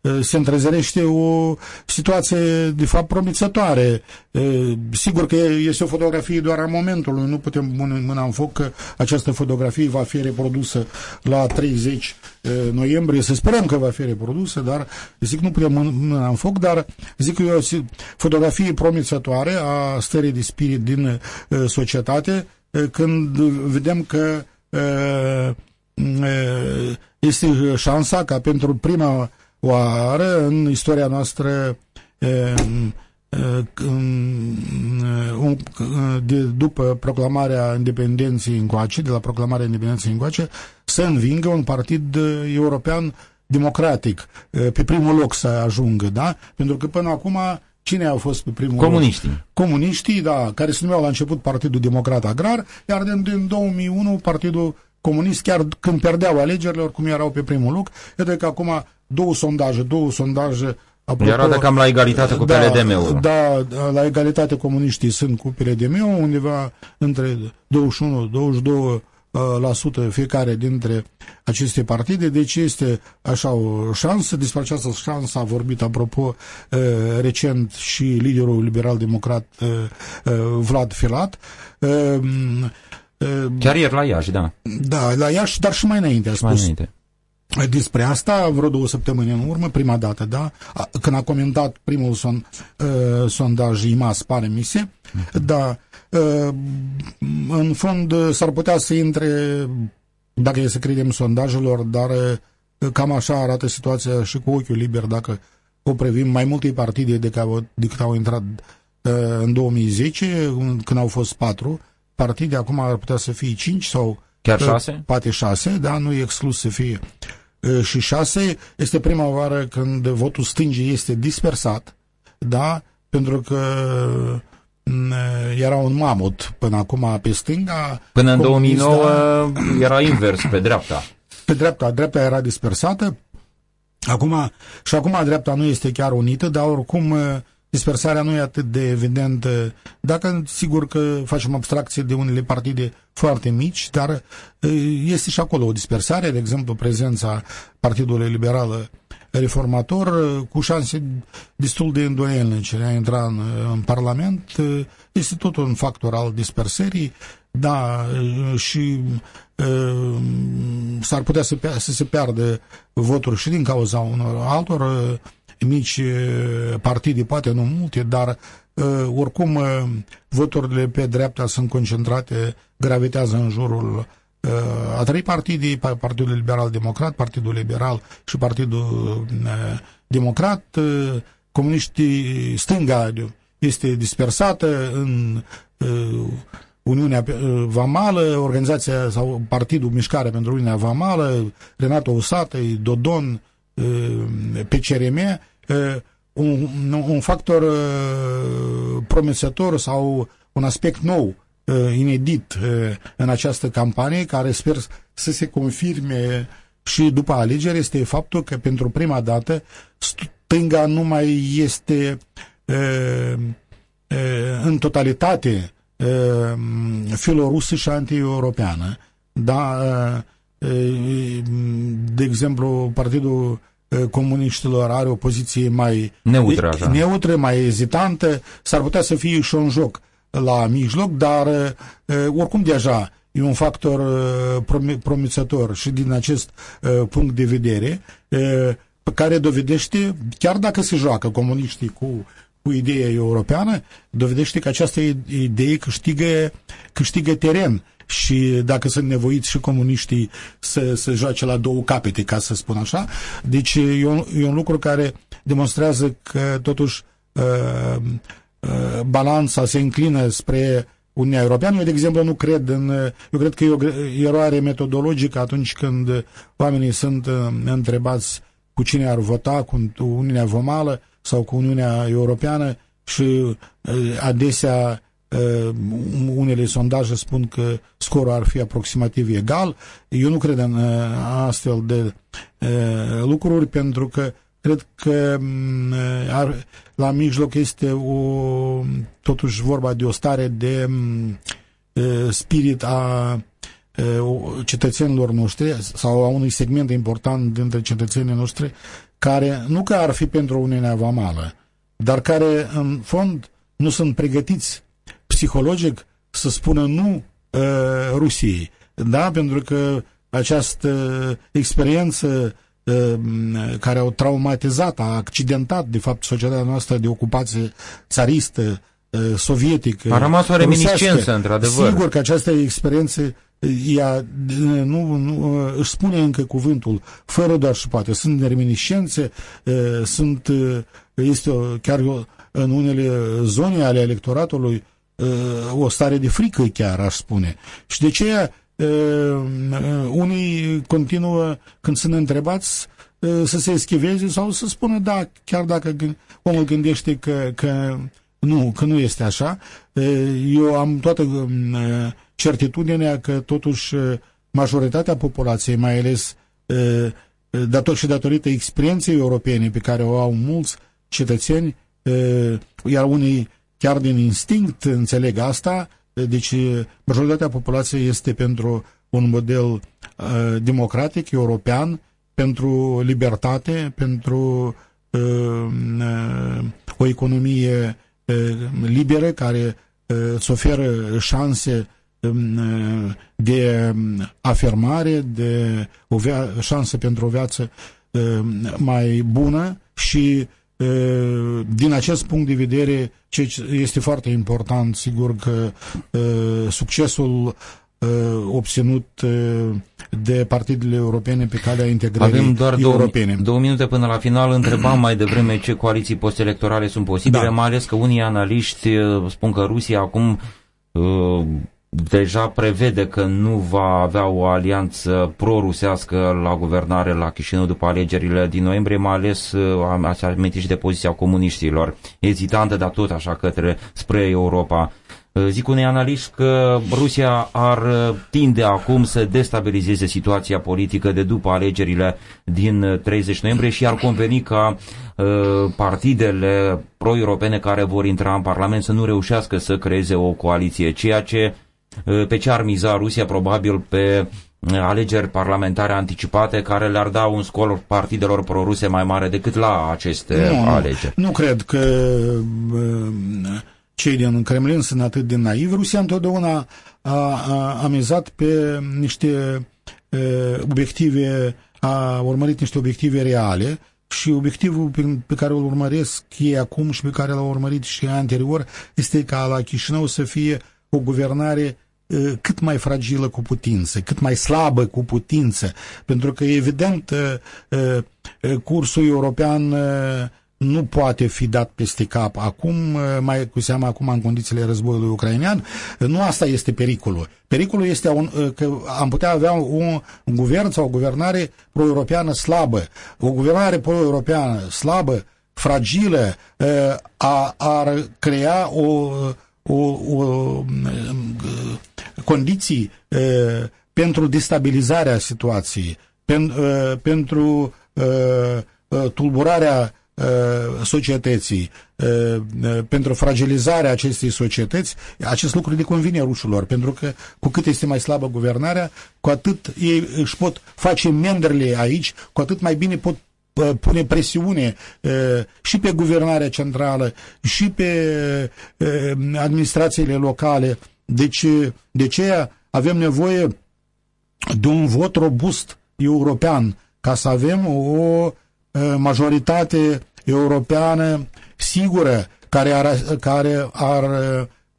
uh, se întrezerește o situație de fapt promițătoare. Uh, sigur că este o fotografie doar a momentului, nu putem pune mâna în foc că această fotografie va fi reprodusă la 30 noiembrie, să sperăm că va fi reprodusă, dar zic nu putem mâna în foc, dar zic că e o fotografie promițătoare a stării de spirit din societate când vedem că este șansa ca pentru prima oară în istoria noastră de, după proclamarea independenței încoace, de la proclamarea independenței încoace, să învingă un partid european democratic, pe primul loc să ajungă, da? Pentru că până acum Cine au fost pe primul Comuniștii. Loc? Comuniștii, da, care se numeau la început Partidul Democrat Agrar, iar din, din 2001 Partidul Comunist, chiar când perdeau alegerile, oricum erau pe primul loc. Iată că acum două sondaje, două sondaje Apropo, Arată cam la egalitate cu da, PLDM-ul. Da, la egalitate comuniștii sunt cu PLDM-ul, undeva între 21-22 la sută fiecare dintre aceste partide, deci este așa o șansă. Despre această șansă a vorbit, apropo, recent și liderul liberal-democrat Vlad Filat. Chiar ieri la Iași, da. Da, la Iași, dar și mai înainte a spus. Mai înainte. Despre asta, vreo două săptămâni în urmă, prima dată, da, când a comentat primul son, uh, sondaj IMAS, pare mi se, uh-huh. da, uh, în fond s-ar putea să intre, dacă e să credem sondajelor, dar uh, cam așa arată situația și cu ochiul liber, dacă o previm mai multe partide decât au, decât au intrat uh, în 2010, când au fost patru partide, acum ar putea să fie cinci sau Chiar șase? Poate șase, da, nu e exclus să fie și șase. Este prima oară când votul stângii este dispersat, da, pentru că era un mamut până acum pe stânga. Până în 2009 era invers, pe dreapta. Pe dreapta, dreapta era dispersată. Acum, și acum dreapta nu este chiar unită, dar oricum dispersarea nu e atât de evidentă, dacă sigur că facem abstracție de unele partide foarte mici, dar este și acolo o dispersare, de exemplu prezența Partidului Liberal Reformator cu șanse destul de îndoielnice de a intra în, în Parlament, este tot un factor al dispersării, da, și s-ar putea să, să se piardă voturi și din cauza unor altor mici partide, poate nu multe, dar oricum voturile pe dreapta sunt concentrate, gravitează în jurul a trei partide, Partidul Liberal Democrat, Partidul Liberal și Partidul Democrat, comuniștii stânga este dispersată în Uniunea Vamală, organizația sau Partidul Mișcare pentru Uniunea Vamală, Renato Usată, Dodon, PCRM, un, un factor promițător sau un aspect nou, inedit în această campanie, care sper să se confirme și după alegeri, este faptul că pentru prima dată stânga nu mai este în totalitate filorusă și anti-europeană. Da, de exemplu, Partidul comuniștilor are o poziție mai neutră, așa. neutră mai ezitantă, s-ar putea să fie și un joc la mijloc, dar oricum deja e un factor promițător și din acest punct de vedere pe care dovedește, chiar dacă se joacă comuniștii cu, cu ideea europeană, dovedește că această idee câștigă, câștigă teren și dacă sunt nevoiți și comuniștii să, să joace la două capete, ca să spun așa. Deci e un, e un lucru care demonstrează că totuși uh, uh, balanța se înclină spre Uniunea Europeană. Eu, de exemplu, nu cred în... Eu cred că e o eroare metodologică atunci când oamenii sunt uh, întrebați cu cine ar vota, cu Uniunea Vomală sau cu Uniunea Europeană și uh, adesea uh, unele sondaje spun că scorul ar fi aproximativ egal. Eu nu cred în astfel de lucruri pentru că Cred că mm, ar, la mijloc este o, totuși vorba de o stare de mm, spirit a cetățenilor noștri sau a unui segment important dintre cetățenii noștri care nu că ar fi pentru Uniunea Vamală, dar care în fond nu sunt pregătiți psihologic să spună nu uh, Rusiei. Da? Pentru că această experiență Ehm, care au traumatizat, a accidentat, de fapt, societatea noastră de ocupație țaristă, sovietică. A rămas o reminiscență, într-adevăr. Sigur că această experiență ea nu, nu, își spune încă cuvântul, fără doar și poate. Sunt reminiscențe, sunt, este o, chiar în unele zone ale electoratului o stare de frică chiar, aș spune. Și de aceea unii continuă, când sunt întrebați, să se eschiveze sau să spună da, chiar dacă omul gândește că, că nu, că nu este așa. Eu am toată certitudinea că totuși majoritatea populației, mai ales dator și datorită experienței europene pe care o au mulți cetățeni, iar unii chiar din instinct înțeleg asta, deci, majoritatea populației este pentru un model uh, democratic, european, pentru libertate, pentru uh, uh, o economie uh, liberă care uh, îți oferă șanse um, uh, de afirmare, de o șansă pentru o viață uh, mai bună și din acest punct de vedere, ce este foarte important, sigur că succesul obținut de partidele europene pe calea integrării Avem doar două, europene. două minute până la final. Întrebam mai devreme ce coaliții postelectorale sunt posibile, da. mai ales că unii analiști spun că Rusia acum deja prevede că nu va avea o alianță pro-rusească la guvernare la Chișinău după alegerile din noiembrie, mai ales uh, ați amintit și de poziția comuniștilor, ezitantă, dar tot așa către spre Europa. Uh, zic unei analiști că Rusia ar uh, tinde acum să destabilizeze situația politică de după alegerile din 30 noiembrie și ar conveni ca partidele pro-europene care vor intra în Parlament să nu reușească să creeze o coaliție, ceea ce Eh, pe ce ar miza Rusia? Probabil pe eh, alegeri parlamentare anticipate care le-ar da un scor partidelor proruse mai mare decât la aceste nu, alegeri. Nu cred că eh, cei din Kremlin sunt atât de naivi. Rusia întotdeauna a, a, a mizat pe niște obiective, a urmărit niște obiective reale și obiectivul pe, pe care îl urmăresc ei acum și pe care l-au urmărit și anterior este ca la Chișinău să fie o guvernare cât mai fragilă cu putință, cât mai slabă cu putință, pentru că evident cursul european nu poate fi dat peste cap acum, mai cu seama acum în condițiile războiului ucrainean. Nu asta este pericolul. Pericolul este un, că am putea avea un, un guvern sau o guvernare pro-europeană slabă. O guvernare pro-europeană slabă, fragilă, a, ar crea o o, o, condiții pentru destabilizarea situației, pen, pentru tulburarea societății, pentru fragilizarea acestei societăți, acest lucru le convine rușilor, pentru că cu cât este mai slabă guvernarea, cu atât ei își pot face menderele aici, cu atât mai bine pot pune presiune și pe guvernarea centrală și pe administrațiile locale. Deci, de ce avem nevoie de un vot robust european ca să avem o majoritate europeană sigură care ar, care ar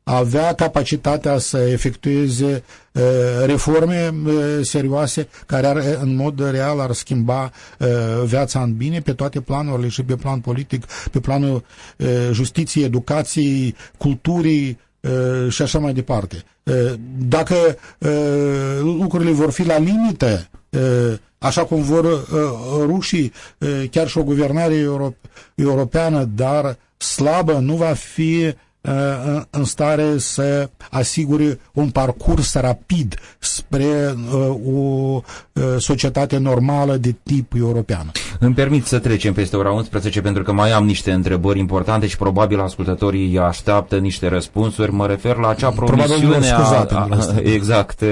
avea capacitatea să efectueze uh, reforme uh, serioase care ar, în mod real ar schimba uh, viața în bine pe toate planurile și pe plan politic, pe planul justiției, educației, culturii și așa mai departe. Dacă lucrurile vor fi la limită, așa cum vor rușii, chiar și o guvernare europeană, dar slabă, nu va fi Uh, în stare să asigure un parcurs rapid spre uh, o uh, societate normală de tip european. Îmi permit să trecem peste ora 11 pentru că mai am niște întrebări importante și probabil ascultătorii așteaptă niște răspunsuri. Mă refer la acea promisiune a, a, exact,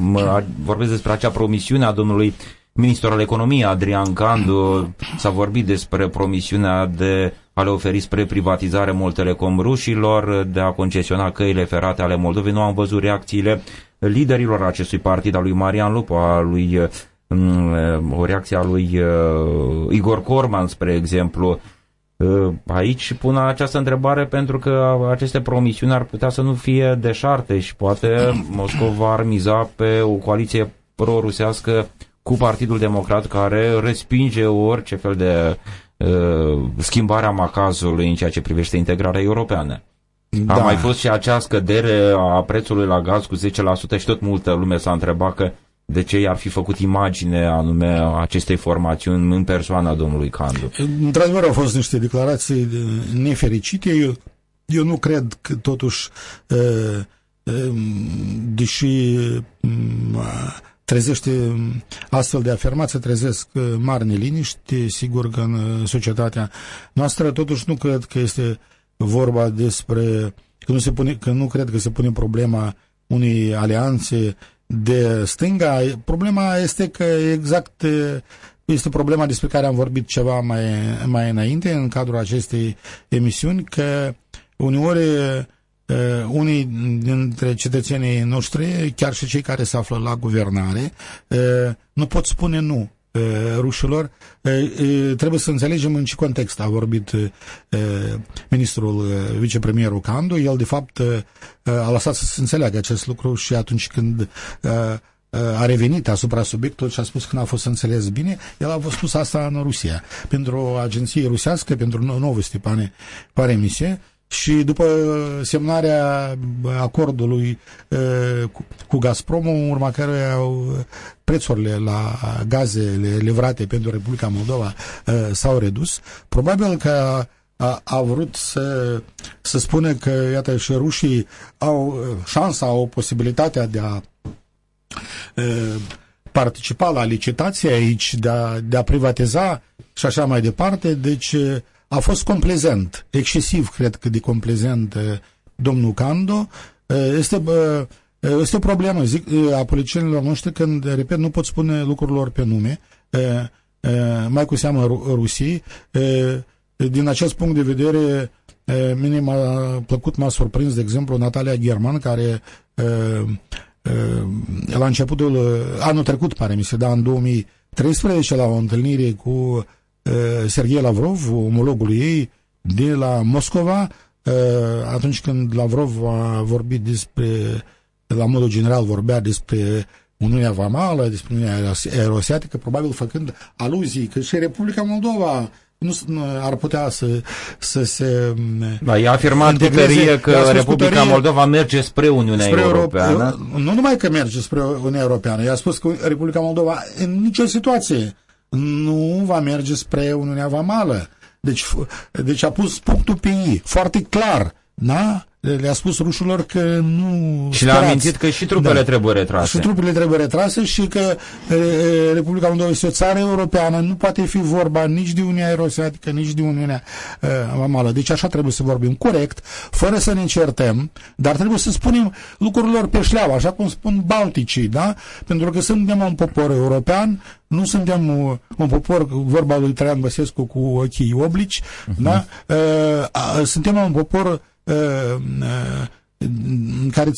mă, vorbesc despre acea promisiune a domnului ministrul al economiei Adrian Candu s-a vorbit despre promisiunea de a le oferi spre privatizare Moltelecom rușilor, de a concesiona căile ferate ale Moldovei. Nu am văzut reacțiile liderilor acestui partid, al lui Marian Lupu, a lui mm, o reacție a lui uh, Igor Corman, spre exemplu. Uh, aici pun această întrebare pentru că aceste promisiuni ar putea să nu fie deșarte și poate Moscova ar miza pe o coaliție pro-rusească cu Partidul Democrat care respinge orice fel de uh, schimbare a macazului în ceea ce privește integrarea europeană. Da. A mai fost și acea scădere a prețului la gaz cu 10% și tot multă lume s-a întrebat că de ce i-ar fi făcut imagine anume acestei formațiuni în persoana domnului Candu. Într-adevăr au fost niște declarații nefericite. Eu, eu nu cred că totuși, uh, uh, deși trezește astfel de afirmații, trezesc uh, mari neliniști, sigur că în uh, societatea noastră totuși nu cred că este vorba despre, că nu, se pune, că nu cred că se pune problema unei alianțe de stânga. Problema este că exact uh, este problema despre care am vorbit ceva mai, mai înainte în cadrul acestei emisiuni, că uneori Uh, unii dintre cetățenii noștri, chiar și cei care se află la guvernare, uh, nu pot spune nu uh, rușilor. Trebuie să înțelegem în ce context a vorbit ministrul vicepremierul Candu. El, de fapt, a lăsat să se înțeleagă acest lucru și atunci când a revenit asupra subiectului și a spus că n-a fost înțeles bine, el a spus asta în Rusia. Pentru o agenție rusească, pentru nouă Stepane Paremisie, și după semnarea acordului cu Gazprom, în urma căruia prețurile la gazele livrate pentru Republica Moldova s-au redus, probabil că a, a vrut să, să spune că, iată, și rușii au șansa, au posibilitatea de a participa la licitație aici, de a, de a privatiza și așa mai departe, deci a fost complezent, excesiv cred că de complezent uh, domnul Cando. Uh, este, uh, este o problemă, zic, a politicienilor noștri când, repet, nu pot spune lucrurilor pe nume, mai cu seamă Rusiei. Din acest punct de vedere, mine m-a plăcut, m-a surprins, de exemplu, Natalia German, care la începutul, anul trecut, pare mi se, da, în 2013, la o întâlnire cu Eh, Sergei Lavrov, omologul ei, de la Moscova, eh, atunci când Lavrov a vorbit despre, la modul general vorbea despre Uniunea Vamală, despre Uniunea Aerosiatică, probabil făcând aluzii că și Republica Moldova nu, nu ar putea să, să se da, i-a afirmat cu tărie că Republica tărie, Moldova merge spre Uniunea spre Europeană. Euro, nu numai că merge spre Uniunea Europeană, i-a spus că Republica Moldova în nicio situație nu va merge spre Uniunea Vamală. Deci, deci a pus punctul pe ei, foarte clar. Da? Le-a spus rușilor că nu Și le-a amintit că și trupele da. trebuie retrase. Și trupele trebuie retrase și că e, Republica Moldova este o țară europeană, nu poate fi vorba nici de Uniunea Eurasiatică, nici de Uniunea e, Vamală. Deci așa trebuie să vorbim corect, fără să ne încertăm, dar trebuie să spunem lucrurilor pe șleau, așa cum spun Balticii, da? Pentru că suntem un popor european, nu suntem un popor, vorba lui Traian Băsescu cu ochii oblici, uh-huh. da? E, suntem un popor Uh, uh, care,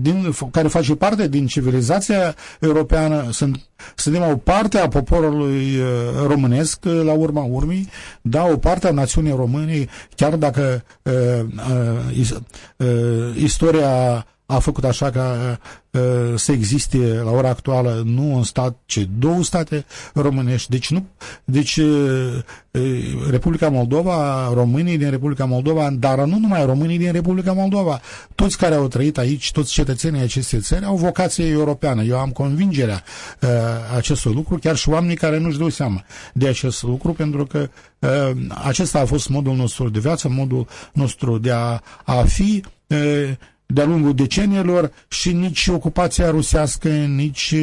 din, care face parte din civilizația europeană, sunt, suntem o parte a poporului românesc la urma urmii, da, o parte a națiunii române, chiar dacă uh, uh, uh, istoria a făcut așa ca uh, să existe la ora actuală nu un stat, ci două state românești. Deci, nu, deci uh, Republica Moldova, românii din Republica Moldova, dar nu numai românii din Republica Moldova, toți care au trăit aici, toți cetățenii acestei țări au vocație europeană. Eu am convingerea uh, acestui lucru, chiar și oamenii care nu-și dau seama de acest lucru, pentru că uh, acesta a fost modul nostru de viață, modul nostru de a, a fi uh, de-a lungul deceniilor și nici ocupația rusească, nici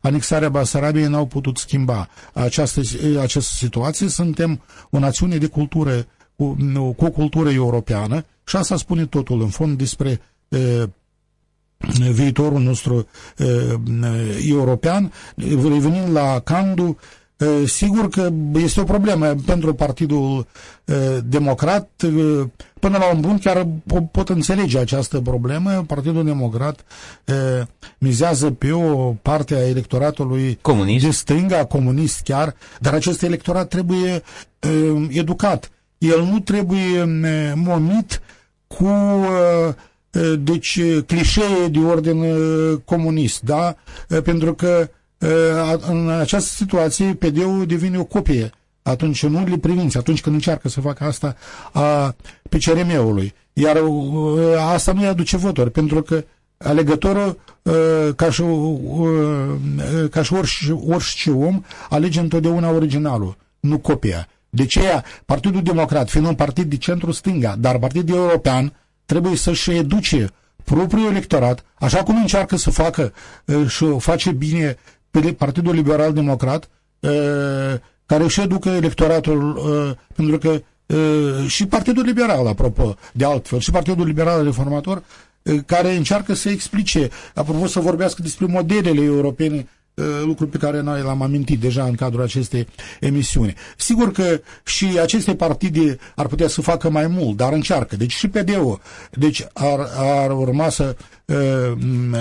anexarea Basarabiei n-au putut schimba această, această situație. Suntem o națiune de cultură, cu, cu o cultură europeană și asta spune totul în fond despre e, viitorul nostru e, european. Revenind la Candu, Sigur că este o problemă pentru Partidul Democrat. Până la un punct chiar pot înțelege această problemă. Partidul Democrat mizează pe o parte a electoratului comunist. de stânga, comunist chiar, dar acest electorat trebuie educat. El nu trebuie momit cu deci clișee de ordin comunist, da? Pentru că în această situație PD-ul devine o copie atunci nu le privinți, atunci când încearcă să facă asta a PCRM-ului. Iar asta nu-i aduce voturi, pentru că alegătorul, ca și, ca și orice, orice om, alege întotdeauna originalul, nu copia. De ce Partidul Democrat, fiind un partid de centru-stânga, dar partid european, trebuie să-și educe propriul electorat, așa cum încearcă să facă și face bine Partidul Liberal Democrat, care își educă electoratul, pentru că și Partidul Liberal, apropo, de altfel, și Partidul Liberal Reformator, care încearcă să explice, apropo să vorbească despre modelele europene, lucru pe care noi l-am amintit deja în cadrul acestei emisiuni. Sigur că și aceste partide ar putea să facă mai mult, dar încearcă. Deci și PDO, deci ar, ar urma să,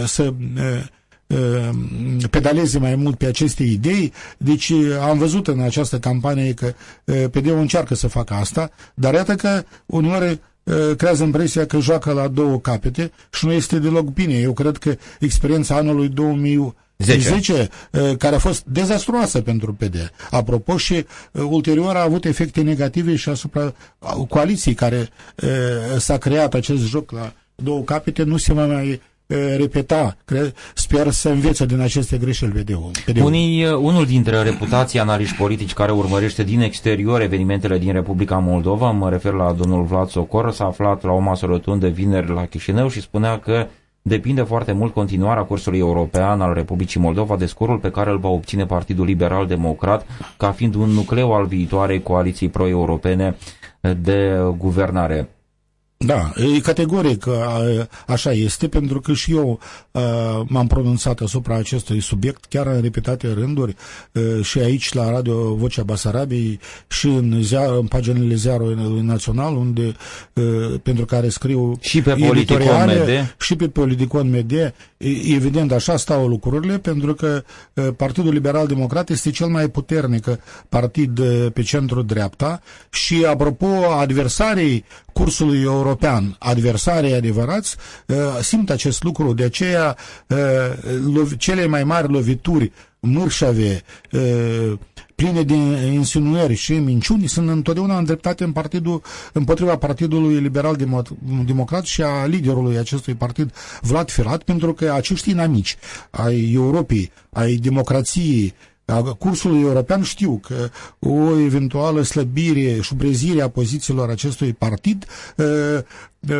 să Ehm, pedaleze mai mult pe aceste idei. Deci am văzut în această campanie că PD-ul încearcă să facă asta, dar iată că uneori creează impresia că joacă la două capete și nu este deloc bine. Eu cred că experiența anului 2000 10. 10, care a fost dezastruoasă pentru PD. Apropo și ulterior a avut efecte negative și asupra coaliției care s-a creat acest joc la două capete, nu se va mai repeta. Cred, sper să învețe din aceste greșeli video. Unii, unul dintre reputații analiști politici care urmărește din exterior evenimentele din Republica Moldova, mă refer la domnul Vlad Socor, s-a aflat la o masă rotundă vineri la Chișinău și spunea că depinde foarte mult continuarea cursului european al Republicii Moldova de scorul pe care îl va obține Partidul Liberal Democrat ca fiind un nucleu al viitoarei coaliții pro-europene de guvernare. Da, e categoric așa este, pentru că și eu m-am pronunțat asupra acestui subiect chiar în repetate rânduri și aici la Radio Vocea Basarabiei și în, ziar, în paginile Ziarului Național, unde pentru care scriu și pe Politicon MD. și pe Politicon MD. Evident, așa stau lucrurile, pentru că Partidul Liberal Democrat este cel mai puternic partid pe centru-dreapta și, apropo, adversarii cursului european, adversarii adevărați, uh, simt acest lucru, de aceea uh, cele mai mari lovituri mărșave, uh, pline de insinuări și minciuni sunt întotdeauna îndreptate în partidul, împotriva Partidului Liberal Democrat și a liderului acestui partid, Vlad Filat, pentru că acești inamici ai Europei, ai democrației, cursului european știu că o eventuală slăbire, șubrezire a pozițiilor acestui partid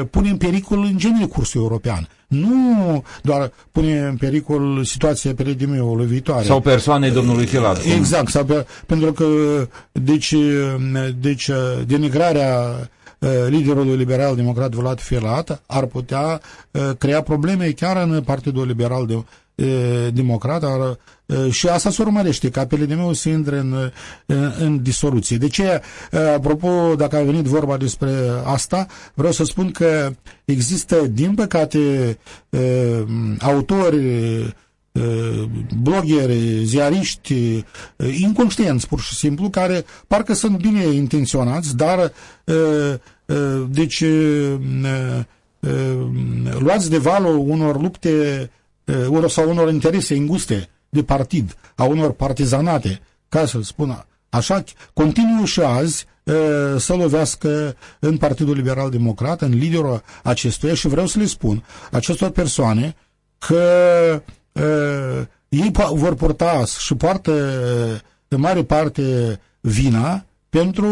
pune în pericol în genere cursul european. Nu doar pune în pericol situația epidemiului viitoare. Sau persoane domnului Filat. Exact, sau pe, pentru că deci, deci denigrarea liderului liberal-democrat Vlad Filat ar putea crea probleme chiar în Partidul Liberal Democrat ar, și asta se urmărește, ca PLDM-ul să intre în, în, în disoluție. De ce, apropo, dacă a venit vorba despre asta, vreau să spun că există, din păcate, autori blogeri, ziariști inconștienți pur și simplu, care parcă sunt bine intenționați, dar deci luați de valul unor lupte sau unor interese înguste de partid, a unor partizanate, ca să spun așa, continuă și azi să lovească în Partidul Liberal Democrat, în liderul acestuia și vreau să le spun acestor persoane că uh, ei vor purta și poartă în mare parte vina pentru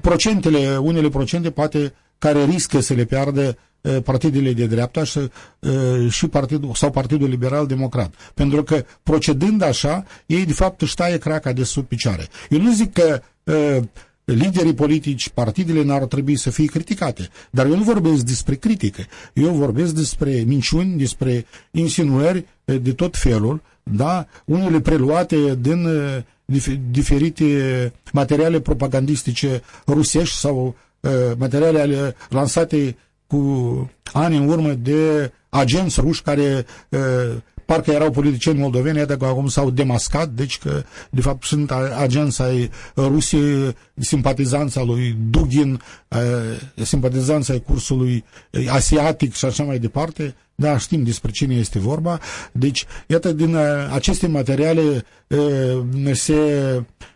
procentele, unele procente poate care riscă să le piardă partidele de dreapta și, și partidul, sau Partidul Liberal Democrat. Pentru că procedând așa, ei de fapt își taie craca de sub picioare. Eu nu zic că liderii politici, partidele n-ar trebui să fie criticate. Dar eu nu vorbesc despre critică. Eu vorbesc despre minciuni, despre insinuări de tot felul, da? unele preluate din diferite materiale propagandistice rusești sau uh, materiale ale, lansate cu ani în urmă de agenți ruși care uh, parcă erau politicieni moldoveni, iată că acum s-au demascat, deci că de fapt sunt agenți ai Rusiei, simpatizanți al lui Dugin, simpatizanți ai cursului asiatic și așa mai departe, da, știm despre cine este vorba. Deci, iată, din aceste materiale se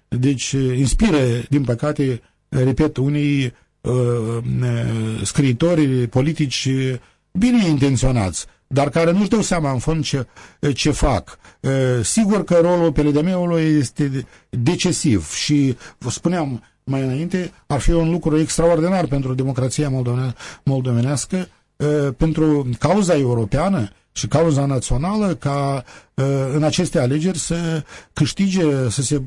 deci, inspiră, din păcate, repet, unii scriitori politici bine intenționați, dar care nu-și dau seama în fond ce, ce fac. Sigur că rolul PLDM-ului este decesiv și, vă spuneam mai înainte, ar fi un lucru extraordinar pentru democrația moldovene, moldovenească, pentru cauza europeană și cauza națională ca în aceste alegeri să câștige, să se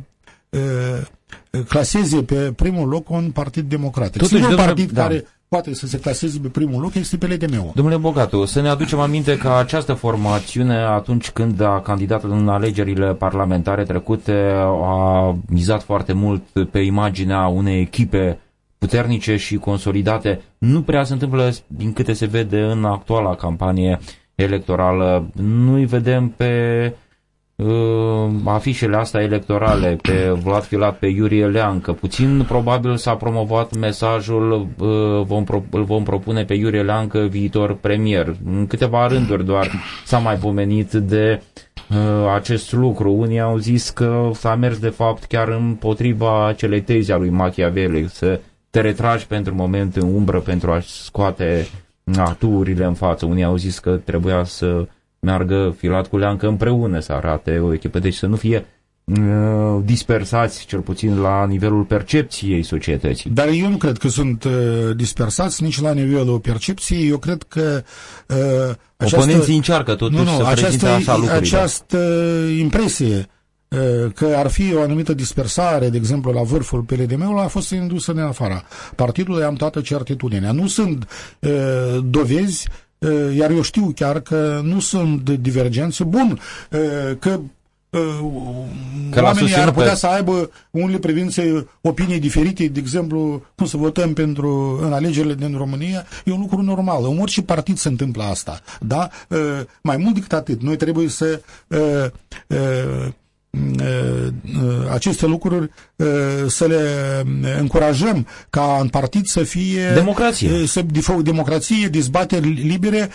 claseze pe primul loc un partid democratic. Totuși, Singurul partid da. care poate să se claseze pe primul loc este PLDM-ul. Domnule Bogatu, să ne aducem aminte că această formațiune, atunci când a candidat în alegerile parlamentare trecute, a mizat foarte mult pe imaginea unei echipe puternice și consolidate. Nu prea se întâmplă, din câte se vede în actuala campanie electorală. Nu-i vedem pe uh, afișele astea electorale pe Vlad Filat, pe Iurie Leancă. Puțin probabil s-a promovat mesajul uh, vom pro- îl vom propune pe Iurie Leancă viitor premier. În câteva rânduri doar s-a mai pomenit de uh, acest lucru. Unii au zis că s-a mers de fapt chiar împotriva acelei teze a lui Machiavelli, să te retragi pentru moment în umbră pentru a scoate aturile în față. Unii au zis că trebuia să meargă filat cu leancă împreună să arate o echipă, deci să nu fie uh, dispersați, cel puțin la nivelul percepției societății. Dar eu nu cred că sunt uh, dispersați nici la nivelul percepției. Eu cred că uh, această, Oponenții încearcă totuși nu, nu, să această, așa lucrurile. Această impresie uh, că ar fi o anumită dispersare, de exemplu, la vârful PLDM-ului, a fost indusă în afara partidului, am toată certitudinea. Nu sunt uh, dovezi iar eu știu chiar că nu sunt divergențe. Bun, că că oamenii ar putea pe... să aibă unele privințe opinii diferite, de exemplu, cum să votăm pentru în alegerile din România, e un lucru normal. În orice partid se întâmplă asta. Da? Mai mult decât atât, noi trebuie să aceste lucruri să le încurajăm ca în partid să fie democrație, să, democrație dezbateri libere,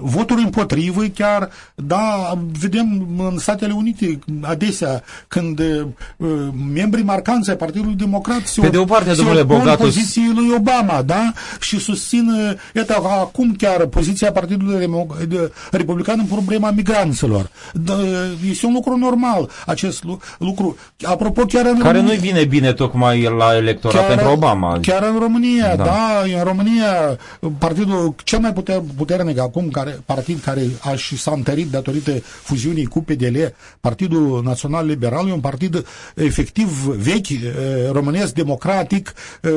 voturi împotrivă chiar, da, vedem în Statele Unite adesea când membrii marcanți ai Partidului Democrat se, Pe de o parte, se domnule Bogatus... poziției lui Obama, da, și susțin, iată, acum chiar poziția Partidului Republican în problema migranților. Da, este un lucru normal acest lucru. Apropo, chiar în Care România, nu-i vine bine tocmai la electorat chiar, pentru Obama. Chiar în România, da. Da. da, în România partidul cel mai puter, puternic acum, care, partid care a și s-a întărit datorită fuziunii cu PDL, Partidul Național Liberal, e un partid efectiv vechi, eh, românesc, democratic, eh,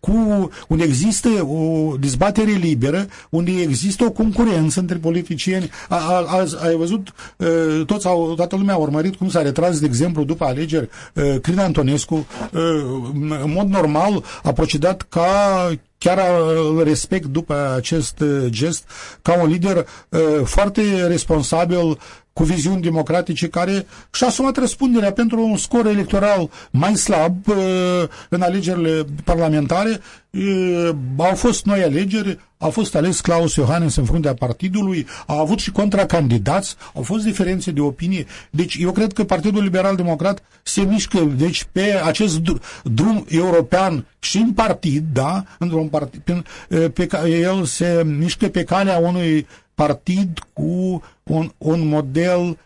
cu unde există o dezbatere liberă, unde există o concurență între politicieni. A, a, a, ai văzut, eh, toți au, toată lumea a urmărit cum s-a retras, de exemplu, după alegeri, Crin Antonescu, în mod normal, a procedat ca chiar îl respect după acest gest ca un lider foarte responsabil cu viziuni democratice care și-a asumat răspunderea pentru un scor electoral mai slab în alegerile parlamentare. Au fost noi alegeri, a fost ales Claus Iohannes în fruntea partidului, a avut și contracandidați, au fost diferențe de opinie. Deci eu cred că Partidul Liberal Democrat se mișcă deci, pe acest drum european și în partid, da, într-un partid, pe, pe, el se mișcă pe calea unui partid cu un, un model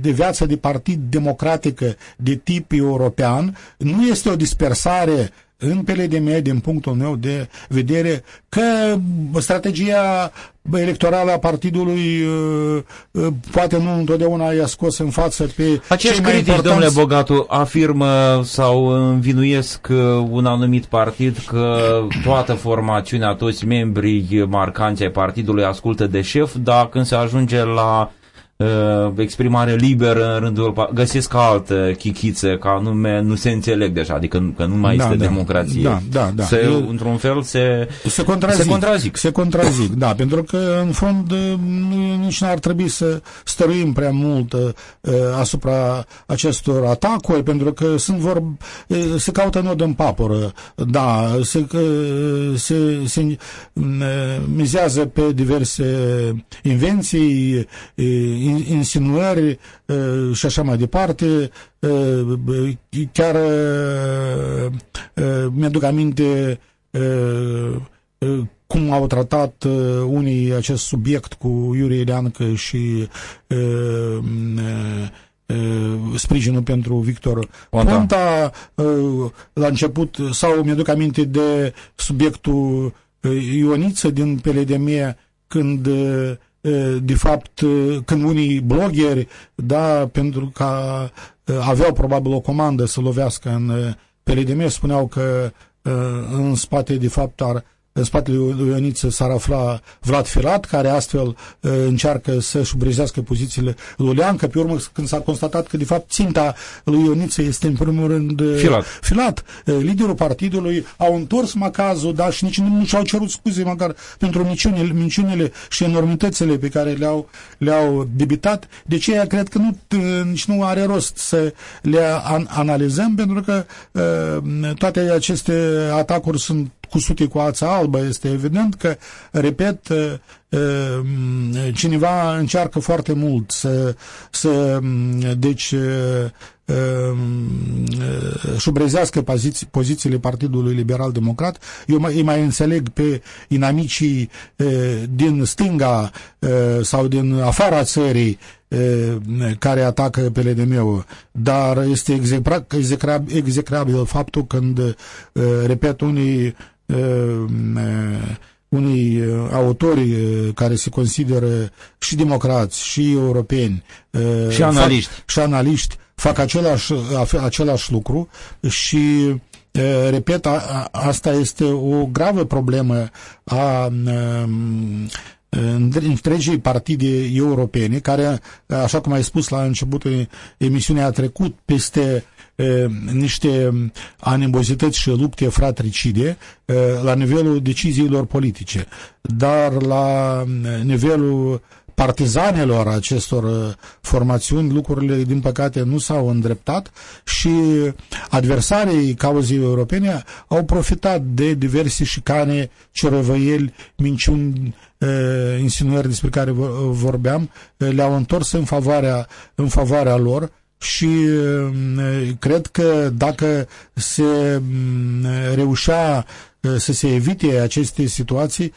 de viață de partid democratică de tip european, nu este o dispersare în PLDM, din punctul meu de vedere, că strategia electorală a partidului uh, uh, poate nu întotdeauna i-a scos în față pe Acești critici, importanți... domnule Bogatu, afirmă sau învinuiesc uh, un anumit partid că toată formațiunea, toți membrii marcanți ai partidului ascultă de șef, dar când se ajunge la uh, exprimare liberă în rândul găsesc altă chichiță ca nume nu se înțeleg deja, adică că nu mai da, este da, democrație. Da, da, da. Se, Eu, într-un fel se, se contrazic. Se contrazic. Se contrazic, da, pentru că în fond nu, nici n-ar trebui să stăruim prea mult uh, asupra acestor atacuri, pentru că sunt vor, uh, se caută nod în papură, da, se, uh, se, se uh, mizează pe diverse invenții, uh, insinuări și așa mai departe. Chiar mi-aduc aminte cum au tratat unii acest subiect cu Iurie Ileancă și sprijinul pentru Victor Ponta. Ponta la început, sau mi-aduc aminte de subiectul Ioniță din PLDM când de fapt, când unii blogeri, da, pentru că aveau probabil o comandă să lovească în PLDM, spuneau că în spate, de fapt, ar în spatele lui Ioniță s-ar afla Vlad Filat, care astfel uh, încearcă să șubrezească pozițiile lui Leancă. Pe urmă, când s-a constatat că, de fapt, ținta lui Ioniță este, în primul rând, uh, Filat. Filat. Uh, liderul partidului au întors macazul, dar și nici nu și-au cerut scuze măcar pentru minciunile, minciunile și enormitățile pe care le-au le-au debitat. De ce cred că nu, nici nu are rost să le an analizăm, pentru că toate aceste atacuri sunt cusute cu ața albă. Este evident că, repet, uh, uh, cineva încearcă foarte mult să, să deci, uh, șubrezească poziții, pozițiile Partidului Liberal Democrat. Eu mai, îi mai înțeleg pe inamicii din stânga sau din afara țării care atacă PLDM-ul, dar este execrabil faptul când, repet, unii uh, unii autori care se consideră și democrați, și europeni, și analiști, fac, și analiști fac același, același lucru și repet, a, asta este o gravă problemă a, a întregii partide europene, care, așa cum ai spus la începutul emisiunii, a trecut peste niște animozități și lupte fratricide la nivelul deciziilor politice, dar la nivelul partizanelor acestor formațiuni, lucrurile, din păcate, nu s-au îndreptat și adversarii cauzei europene au profitat de diverse șicane, cerăvăieli, minciuni, insinuări despre care vorbeam, le-au întors în favoarea, în favoarea lor și cred că dacă se reușea să se evite aceste situații,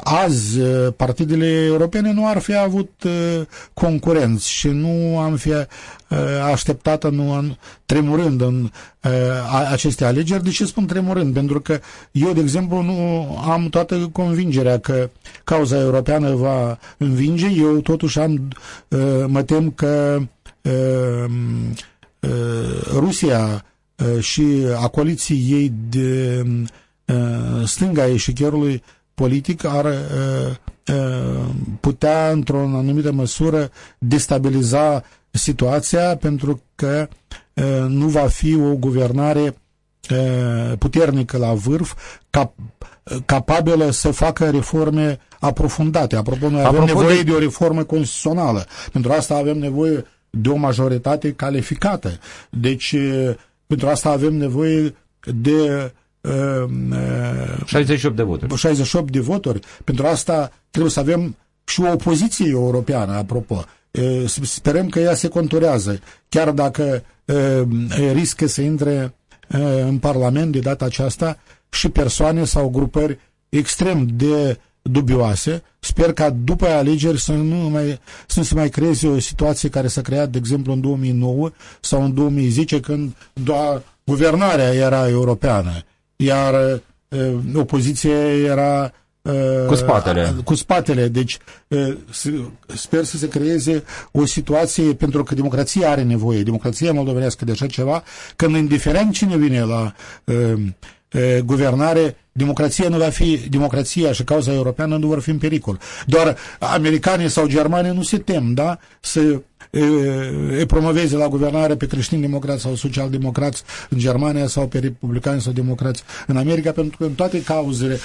azi partidele europene nu ar fi avut concurenți și nu am fi așteptată, nu tremurând în aceste alegeri. De ce spun tremurând? Pentru că eu, de exemplu, nu am toată convingerea că cauza europeană va învinge. Eu totuși am, mă tem că Rusia și a coaliției ei de stânga eșicherului politic ar putea, într-o anumită măsură, destabiliza situația pentru că nu va fi o guvernare puternică la vârf, cap, capabilă să facă reforme aprofundate. Apropo, noi avem Apropo nevoie de... de o reformă constituțională. Pentru asta avem nevoie de o majoritate calificată. Deci, pentru asta avem nevoie de uh, 68 de voturi. 68 de voturi. Pentru asta trebuie să avem și o opoziție europeană, apropo. Sperăm că ea se conturează, chiar dacă riscă să intre în Parlament de data aceasta și persoane sau grupări extrem de dubioase. Sper ca după alegeri să nu, mai, să nu se mai creeze o situație care s-a creat, de exemplu, în 2009 sau în 2010, când doar guvernarea era europeană, iar uh, opoziția era cu spatele. Cu spatele. Deci sper să se creeze o situație, pentru că democrația are nevoie, democrația moldovenească de așa ceva, când indiferent cine vine la guvernare, democrația nu va fi, democrația și cauza europeană nu vor fi în pericol. Doar americanii sau germanii nu se tem, da? Să e, promoveze la guvernare pe creștini-democrați sau social-democrați în Germania sau pe republicani sau democrați în America, pentru că în toate cauzele,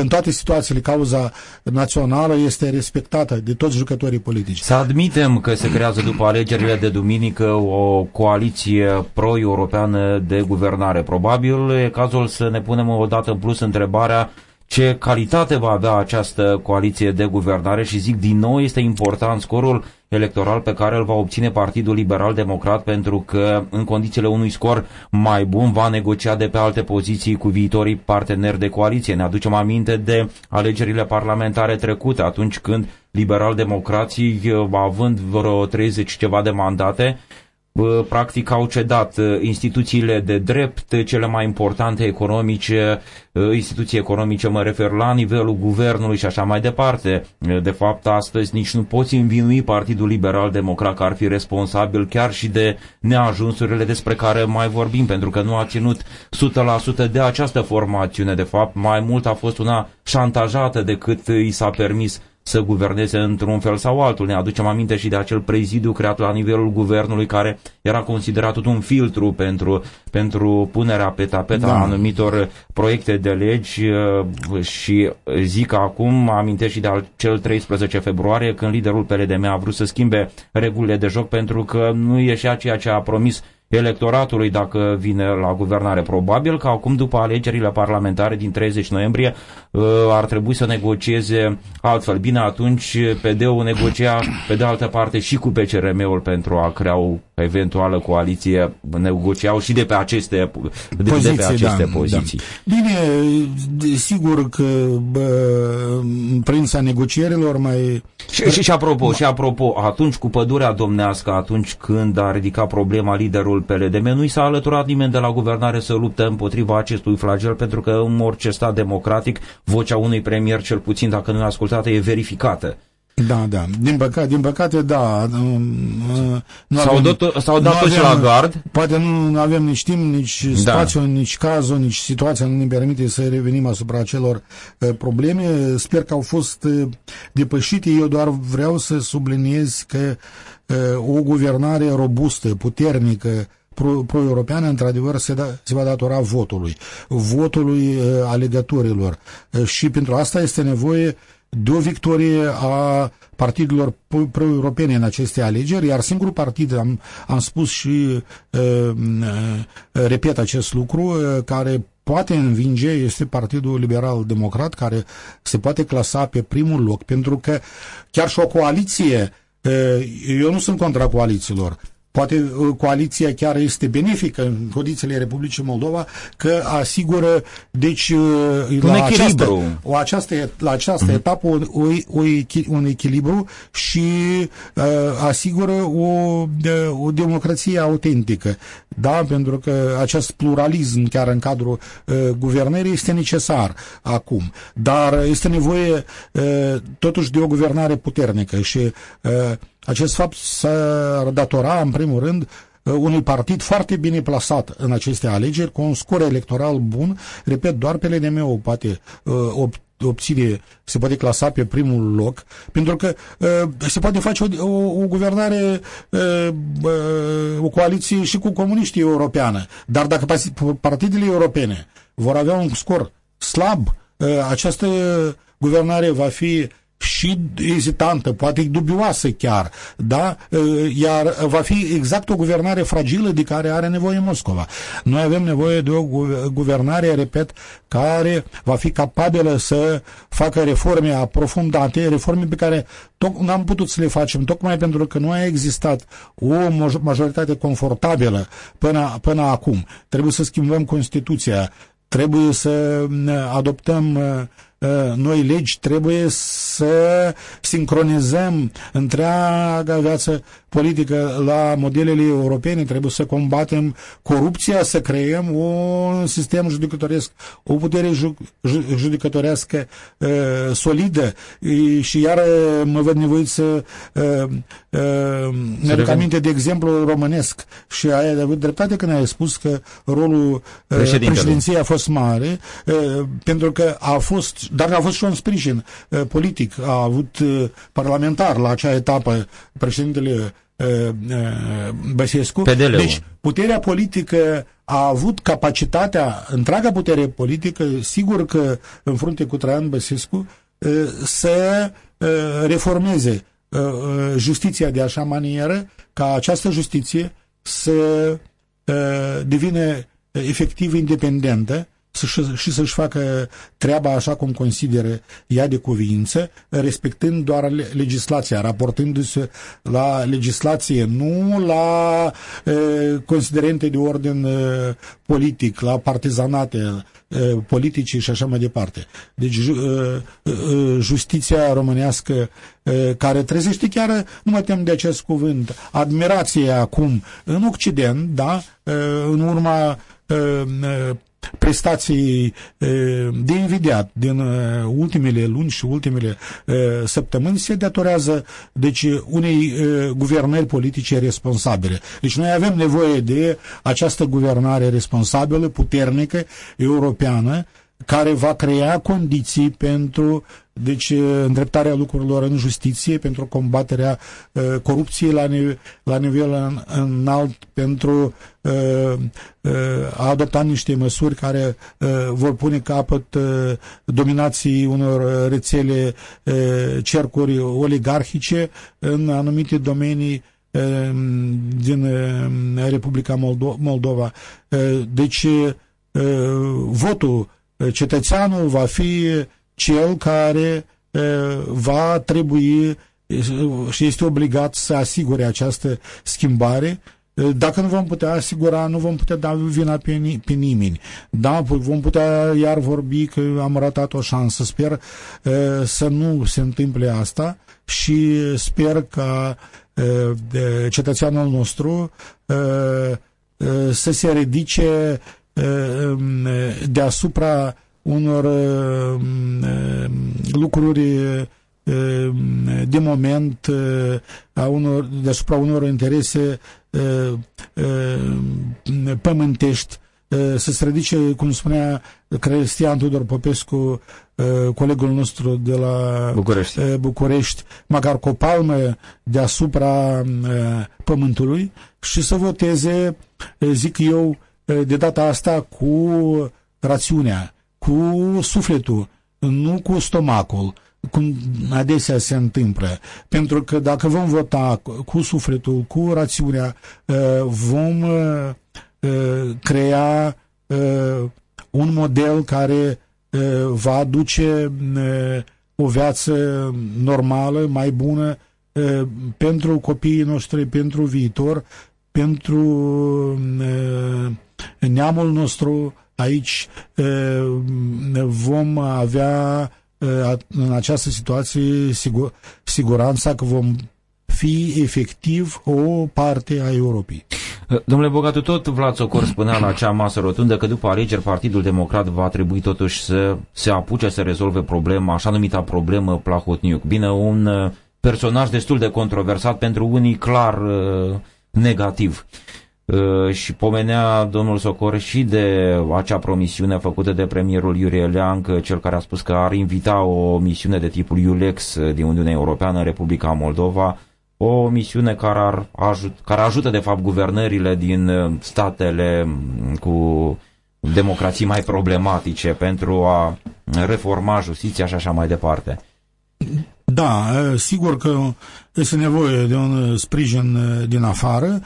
în toate situațiile, cauza națională este respectată de toți jucătorii politici. Să admitem că se creează după alegerile de duminică o coaliție pro-europeană de guvernare. Probabil e cazul să ne punem o dată în plus întrebarea ce calitate va avea această coaliție de guvernare și zic din nou este important scorul electoral pe care îl va obține Partidul Liberal Democrat pentru că în condițiile unui scor mai bun va negocia de pe alte poziții cu viitorii parteneri de coaliție. Ne aducem aminte de alegerile parlamentare trecute atunci când liberal-democrații având vreo 30 ceva de mandate practic au cedat uh, instituțiile de drept, cele mai importante economice, uh, instituții economice mă refer la nivelul guvernului și așa mai departe. Uh, de fapt, astăzi nici nu poți învinui Partidul Liberal Democrat că ar fi responsabil chiar și de neajunsurile despre care mai vorbim, pentru că nu a ținut 100% de această formațiune. De fapt, mai mult a fost una șantajată decât i s-a permis să guverneze într-un fel sau altul. Ne aducem aminte și de acel prezidiu creat la nivelul guvernului care era considerat un filtru pentru, pentru punerea pe tapet da. a anumitor proiecte de legi uh, și zic acum, aminte și de acel 13 februarie când liderul PLDM a vrut să schimbe regulile de joc pentru că nu ieșea ceea ce a promis electoratului dacă vine la guvernare. Probabil că acum, după alegerile parlamentare din 30 noiembrie, uh, ar trebui să negocieze altfel. Bine, atunci PD-ul negocia pe de altă parte și cu PCRM-ul pentru a crea o eventuală coaliție. Negociau și de pe aceste, de, poziții, de pe aceste da, poziții. Da. Bine, sigur că bă, prința negocierilor mai... Și, și, și, apropo, și apropo, atunci cu pădurea domnească, atunci când a ridicat problema liderul PLDM, nu i s-a alăturat nimeni de la guvernare să luptă împotriva acestui flagel, pentru că în orice stat democratic, vocea unui premier, cel puțin dacă nu e ascultată, e verificată. Da, da. Din, păcate, din păcate, da. S-au dat, s-au dat toți la gard. Poate nu avem nici timp, nici da. spațiu, nici cazul, nici situația nu ne permite să revenim asupra acelor uh, probleme. Sper că au fost uh, depășite. Eu doar vreau să subliniez că uh, o guvernare robustă, puternică, pro-europeană, într-adevăr, se, da, se va datora votului, votului uh, alegătorilor. Uh, și pentru asta este nevoie de o victorie a partidelor pro-europene în aceste alegeri, iar singurul partid, am, am spus și uh, uh, repet acest lucru, uh, care poate învinge este Partidul Liberal Democrat, care se poate clasa pe primul loc, pentru că chiar și o coaliție, uh, eu nu sunt contra coalițiilor, poate coaliția chiar este benefică în condițiile Republicii Moldova, că asigură, deci, un la echilibru. Această, o această, la această uh-huh. etapă o, o, o, un echilibru și uh, asigură o, de, o democrație autentică. Da, pentru că acest pluralism chiar în cadrul uh, guvernării este necesar acum. Dar este nevoie uh, totuși de o guvernare puternică și uh, acest fapt s-a datora, în primul rând, uh, unui partid foarte bine plasat în aceste alegeri, cu un scor electoral bun, repet, doar pe LNM-ul poate uh, obține, se poate clasa pe primul loc, pentru că uh, se poate face o, o, o guvernare, uh, uh, o coaliție și cu comuniștii europeană. Dar dacă partidele europene vor avea un scor slab, uh, această guvernare va fi și ezitantă, poate dubioasă chiar, da? Iar va fi exact o guvernare fragilă de care are nevoie Moscova. Noi avem nevoie de o guvernare, repet, care va fi capabilă să facă reforme aprofundate, reforme pe care n-am putut să le facem, tocmai pentru că nu a existat o majoritate confortabilă până, până acum. Trebuie să schimbăm Constituția, trebuie să adoptăm Uh, noi legi, trebuie să sincronizăm întreaga viață politică la modelele europene, trebuie să combatem corupția, să creăm un sistem judecătoresc, o putere ju judecătorească uh, solidă. Și iar uh, mă văd nevoit să uh, uh, ne duc aminte de exemplu românesc și ai avut dreptate când ai spus că rolul uh, președinției a fost mare uh, pentru că a fost dar a fost și un sprijin uh, politic, a avut uh, parlamentar la acea etapă președintele uh, Băsescu. Deci puterea politică a avut capacitatea, întreaga putere politică, sigur că în frunte cu Traian Băsescu, să reformeze justiția de așa manieră ca această justiție să devină efectiv independentă și să-și facă treaba așa cum consideră ea de cuvință, respectând doar legislația, raportându-se la legislație, nu la e, considerente de ordin e, politic, la partizanate e, politice și așa mai departe. Deci e, e, justiția românească e, care trezește chiar, nu mă tem de acest cuvânt, admirație acum în Occident, da, e, în urma e, prestații de invidiat din ultimele luni și ultimele săptămâni se datorează deci unei guvernări politice responsabile. Deci noi avem nevoie de această guvernare responsabilă, puternică, europeană, care va crea condiții pentru deci îndreptarea lucrurilor în justiție, pentru combaterea uh, corupției la, nive la nivel înalt, pentru uh, uh, a adopta niște măsuri care uh, vor pune capăt uh, dominației unor rețele uh, cercuri oligarhice în anumite domenii uh, din uh, Republica Moldo Moldova. Uh, deci uh, votul cetățeanul va fi cel care va trebui și este obligat să asigure această schimbare dacă nu vom putea asigura, nu vom putea da vina pe, pe nimeni. Da, vom putea iar vorbi că am ratat o șansă. Sper să nu se întâmple asta și sper ca cetățeanul nostru să se ridice deasupra unor lucruri de moment a unor, deasupra unor interese pământești. Să se ridice, cum spunea Cristian Tudor Popescu, colegul nostru de la București, București măcar cu o palmă deasupra pământului și să voteze, zic eu, de data asta cu rațiunea, cu sufletul, nu cu stomacul, cum adesea se întâmplă. Pentru că dacă vom vota cu sufletul, cu rațiunea, vom crea un model care va aduce o viață normală, mai bună pentru copiii noștri, pentru viitor, pentru neamul nostru aici vom avea în această situație sigur, siguranța că vom fi efectiv o parte a Europei. Domnule Bogatu, tot Vlad Socor spunea la acea masă rotundă că după alegeri Partidul Democrat va trebui totuși să se apuce să rezolve problema, așa numita problemă Plahotniuc. Bine, un uh, personaj destul de controversat pentru unii clar uh, negativ. Uh, și pomenea domnul Socor și de acea promisiune făcută de premierul Iurie Eleancă, cel care a spus că ar invita o misiune de tipul ULEX din Uniunea Europeană în Republica Moldova, o misiune care, ar ajut, care ajută de fapt guvernările din uh, statele mm, cu democrații mai problematice pentru a reforma justiția și așa mai departe. Da, uh, sigur că este nevoie de un uh, sprijin din afară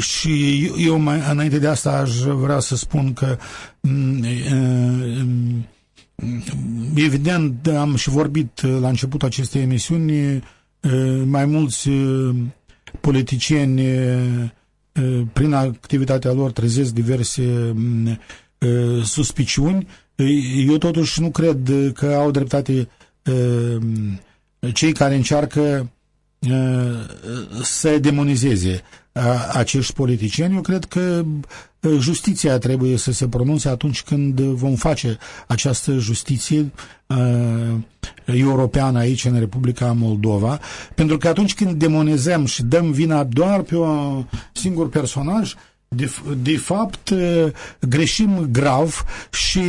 și eu mai înainte de asta aș vrea să spun că mm, mm, evident am și vorbit la începutul acestei emisiuni mai mulți politicieni prin activitatea lor trezesc diverse suspiciuni. Eu totuși nu cred că au dreptate cei care încearcă să demonizeze acești politicieni. Eu cred că justiția trebuie să se pronunțe atunci când vom face această justiție uh, europeană aici în Republica Moldova, pentru că atunci când demonizăm și dăm vina doar pe un singur personaj, de, de fapt greșim grav și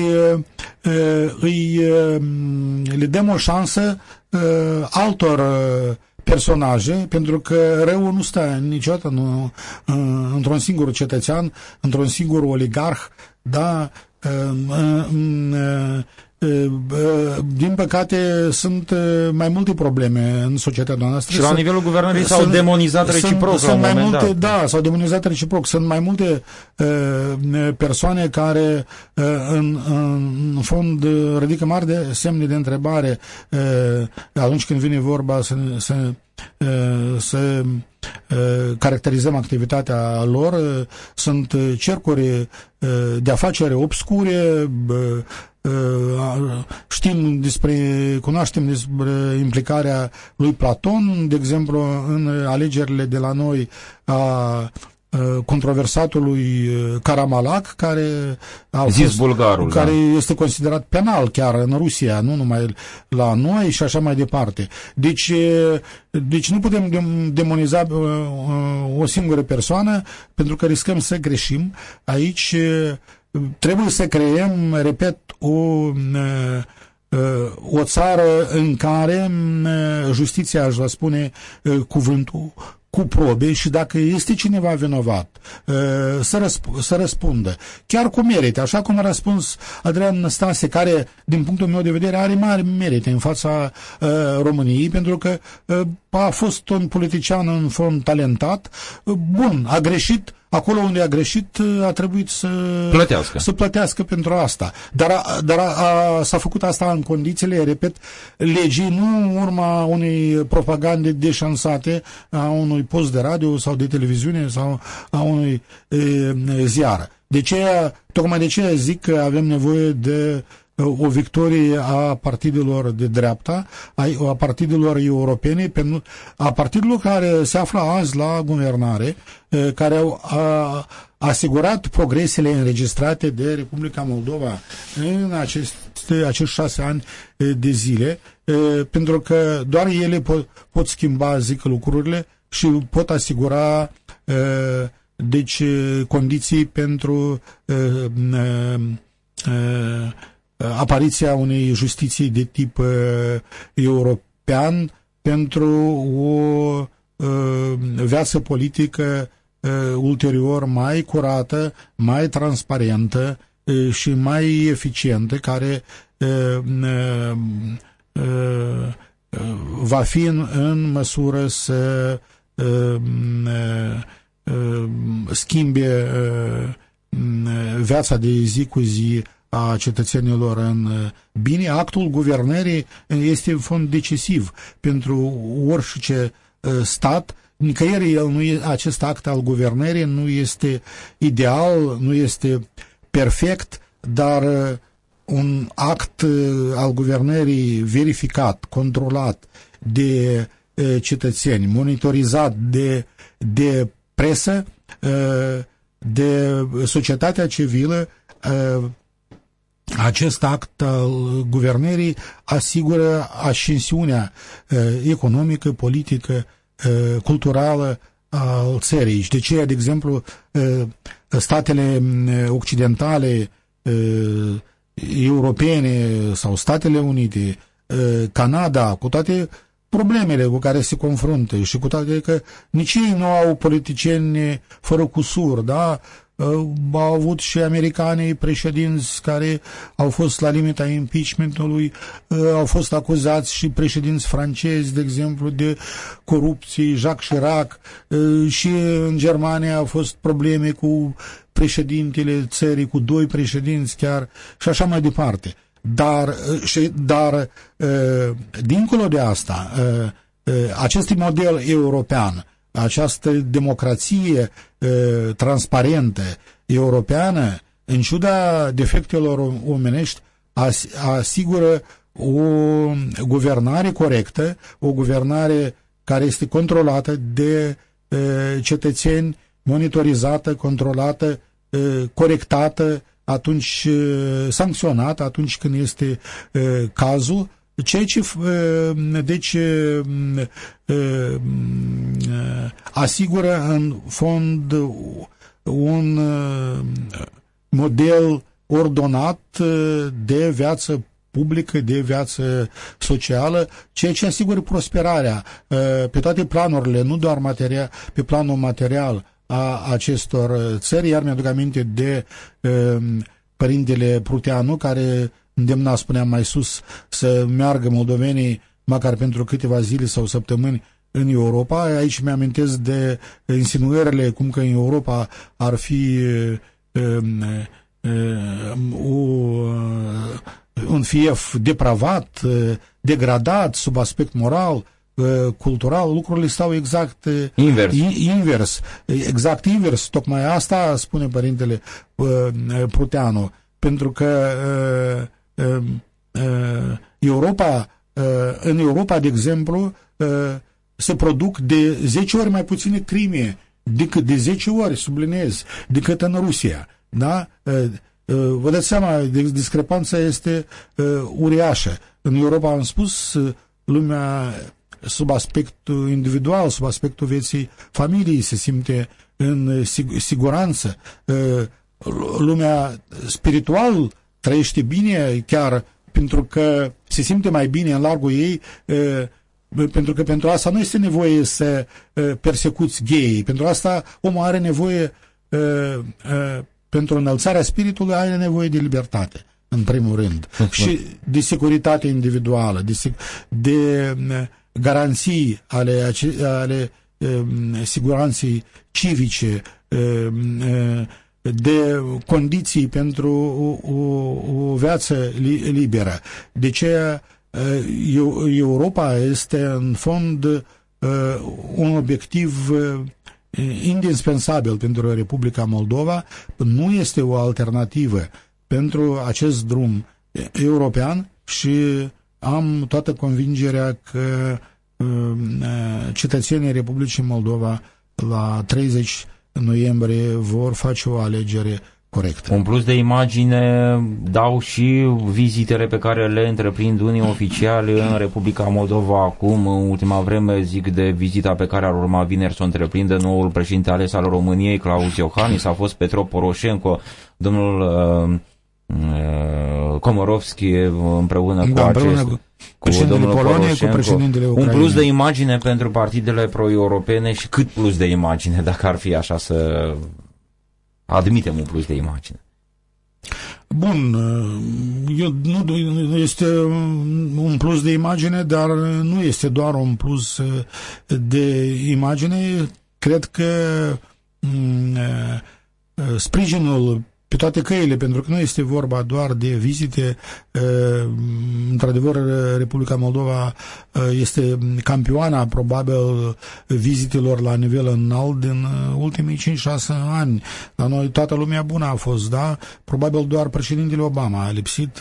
îi, le dăm o șansă altor personaje, pentru că răul nu stă niciodată nu, într-un singur cetățean, într-un singur oligarh, da, din păcate sunt mai multe probleme în societatea noastră. Și la nivelul guvernării s-au demonizat reciproc sunt, sunt mai multe, dat. Da, s-au demonizat reciproc. Sunt mai multe uh, persoane care uh, în, în fond ridică mari de semne de întrebare uh, atunci când vine vorba să, să, uh, să caracterizăm activitatea lor. Sunt cercuri de afacere obscure, știm despre, cunoaștem despre implicarea lui Platon, de exemplu, în alegerile de la noi a controversatului Karamalac, care a Zis fost, bulgarul, care da. este considerat penal chiar în Rusia, nu numai la noi și așa mai departe. Deci, deci nu putem demoniza o singură persoană pentru că riscăm să greșim. Aici trebuie să creăm, repet, o, o țară în care justiția își va spune cuvântul cu probe și dacă este cineva vinovat să, răsp- să răspundă, chiar cu merite, așa cum a răspuns Adrian Năstase, care, din punctul meu de vedere, are mari merite în fața uh, României, pentru că uh, a fost un politician în fond talentat, bun, a greșit, acolo unde a greșit a trebuit să plătească, să plătească pentru asta. Dar, a, dar a, a, s-a făcut asta în condițiile, repet, legii, nu în urma unei propagande deșansate a unui post de radio sau de televiziune sau a unui e, ziar. De ce, tocmai de ce zic că avem nevoie de o victorie a partidelor de dreapta, a partidelor europene, a partidelor care se află azi la guvernare, care au asigurat progresele înregistrate de Republica Moldova în aceste, acești șase ani de zile, pentru că doar ele pot, pot schimba, zic, lucrurile și pot asigura deci condiții pentru apariția unei justiții de tip uh, european pentru o uh, viață politică uh, ulterior mai curată, mai transparentă uh, și mai eficientă, care uh, uh, uh, va fi în, în măsură să uh, uh, schimbe uh, viața de zi cu zi a cetățenilor în uh, bine. Actul guvernării este în fond decisiv pentru orice stat, nicăieri el nu e, acest act al guvernării nu este ideal, nu este perfect, dar un act al guvernării verificat, controlat de cetățeni, monitorizat de, de presă, de societatea civilă, acest act al guvernării asigură ascensiunea economică, politică, culturală al țării. Și de ce, de exemplu, statele occidentale, europene sau Statele Unite, Canada, cu toate problemele cu care se confruntă și cu toate că nici ei nu au politicieni fără cusur, da? Au avut și americanii președinți care au fost la limita impeachmentului, au fost acuzați și președinți francezi, de exemplu, de corupție, Jacques Chirac, și în Germania au fost probleme cu președintele țării, cu doi președinți chiar și așa mai departe. Dar, și, dar dincolo de asta, acest model european, această democrație transparentă europeană, în ciuda defectelor omenești, asigură o guvernare corectă, o guvernare care este controlată de cetățeni, monitorizată, controlată, corectată, atunci sancționat atunci când este cazul, ceea ce deci asigură în fond un model ordonat de viață publică, de viață socială, ceea ce asigură prosperarea pe toate planurile, nu doar material, pe planul material, a acestor țări, iar mi-aduc aminte de uh, părintele Pruteanu, care îndemna, spuneam mai sus, să meargă moldovenii măcar pentru câteva zile sau săptămâni în Europa. Aici mi-amintesc de insinuările cum că în Europa ar fi uh, uh, un fief depravat, degradat sub aspect moral, cultural, lucrurile stau exact invers. invers. Exact invers. Tocmai asta spune părintele Pruteanu. Pentru că Europa, în Europa, de exemplu, se produc de 10 ori mai puține crime decât de 10 ori, sublinez, decât în Rusia. Da? Vă dați seama, discrepanța este uriașă. În Europa am spus, lumea sub aspectul individual, sub aspectul vieții familiei, se simte în siguranță. Lumea spiritual trăiește bine chiar pentru că se simte mai bine în largul ei pentru că pentru asta nu este nevoie să persecuți gay. Pentru asta omul are nevoie pentru înălțarea spiritului are nevoie de libertate în primul rând și de securitate individuală de, de garanții ale, ale um, siguranței civice, um, uh, de condiții pentru o, o, o viață liberă. De ce uh, Europa este în fond uh, un obiectiv indispensabil pentru Republica Moldova, nu este o alternativă pentru acest drum european și am toată convingerea că um, uh, cetățenii Republicii Moldova la 30 noiembrie vor face o alegere corectă. Un plus de imagine dau și vizitele pe care le întreprind unii oficiali în Republica Moldova acum, în ultima vreme, zic de vizita pe care ar urma vineri să o întreprindă noul președinte ales al României, Claus Iohannis, a fost Petro Poroșenko, domnul uh, Uh, Komorovski împreună da, cu împreună acest cu, cu domnul Polonie, cu președintele Ucrainei. Un plus de imagine pentru partidele pro-europene și cât plus de imagine, dacă ar fi așa să admitem un plus de imagine. Bun, uh, eu, nu este un plus de imagine, dar nu este doar un plus uh, de imagine. Cred că mm, sprijinul pe toate căile, pentru că nu este vorba doar de vizite. Într-adevăr, Republica Moldova este campioana, probabil, vizitelor la nivel înalt din ultimii 5-6 ani. La noi toată lumea bună a fost, da? Probabil doar președintele Obama a lipsit,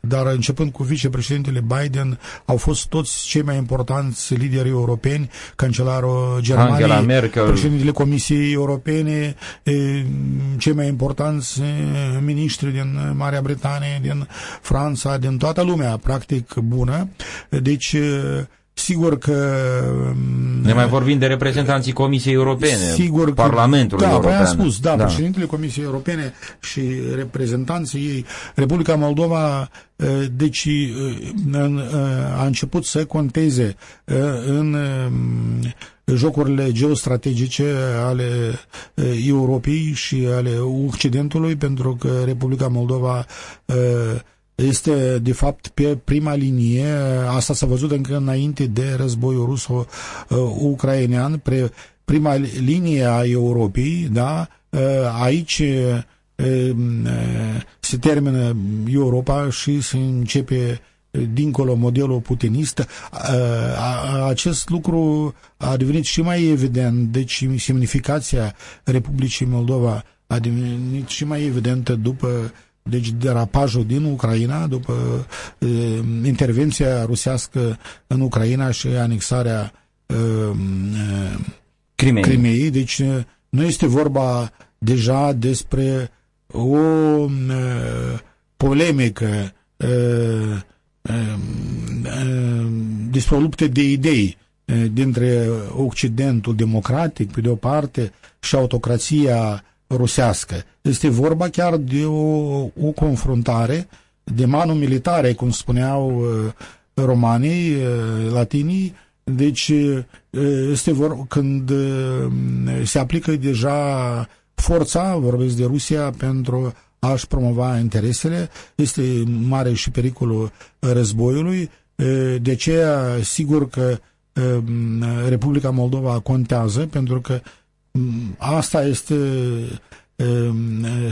dar începând cu vicepreședintele Biden, au fost toți cei mai importanți lideri europeni, cancelarul Germaniei, Angela Merkel. președintele Comisiei Europene, cei mai importanți miniștri din Marea Britanie, din Franța, din toată lumea, practic, bună. Deci, Sigur că... Ne mai vorbim de reprezentanții Comisiei Europene, sigur că, Parlamentului da, European. Da, spus, da, da, președintele Comisiei Europene și reprezentanții ei, Republica Moldova, deci a început să conteze în jocurile geostrategice ale Europei și ale Occidentului, pentru că Republica Moldova este de fapt pe prima linie, asta s-a văzut încă înainte de războiul ruso-ucrainean, prima linie a Europei, da? aici se termină Europa și se începe dincolo modelul putinist, acest lucru a devenit și mai evident, deci semnificația Republicii Moldova a devenit și mai evidentă după deci derapajul din Ucraina, după uh, intervenția rusească în Ucraina și anexarea uh, Crimei. Crimeei. Deci nu este vorba deja despre o uh, polemică uh, despre o luptă de idei dintre Occidentul democratic, pe de o parte, și autocrația rusească. Este vorba chiar de o, o confruntare de manu militare, cum spuneau romanii, latinii, deci este vorba când se aplică deja forța, vorbesc de Rusia, pentru a-și promova interesele, este mare și pericolul războiului, de aceea sigur că Republica Moldova contează, pentru că asta este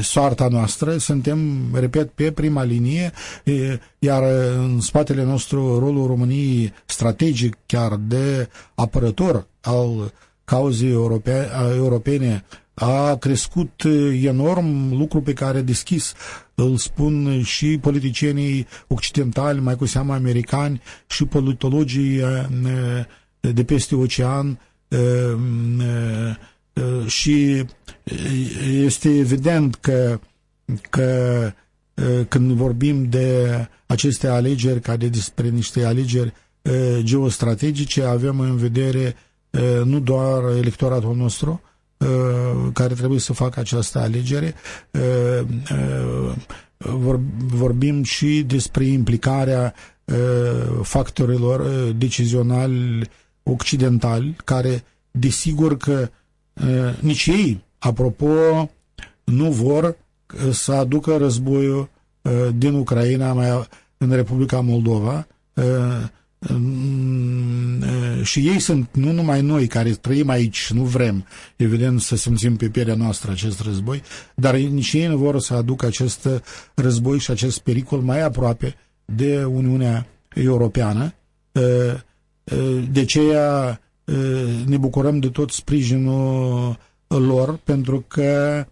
soarta noastră, suntem, repet, pe prima linie, iar în spatele nostru rolul României strategic chiar de apărător al cauzei europene a crescut enorm, lucru pe care deschis îl spun și politicienii occidentali, mai cu seamă americani și politologii de peste ocean și este evident că, că când vorbim de aceste alegeri, ca de despre niște alegeri geostrategice, avem în vedere nu doar electoratul nostru, care trebuie să facă această alegere, vorbim și despre implicarea factorilor decizionali occidentali, care desigur că nici ei, apropo, nu vor să aducă războiul din Ucraina mai în Republica Moldova și ei sunt, nu numai noi care trăim aici și nu vrem, evident, să simțim pe pielea noastră acest război, dar nici ei nu vor să aducă acest război și acest pericol mai aproape de Uniunea Europeană. De aceea ne bucurăm de tot sprijinul lor pentru că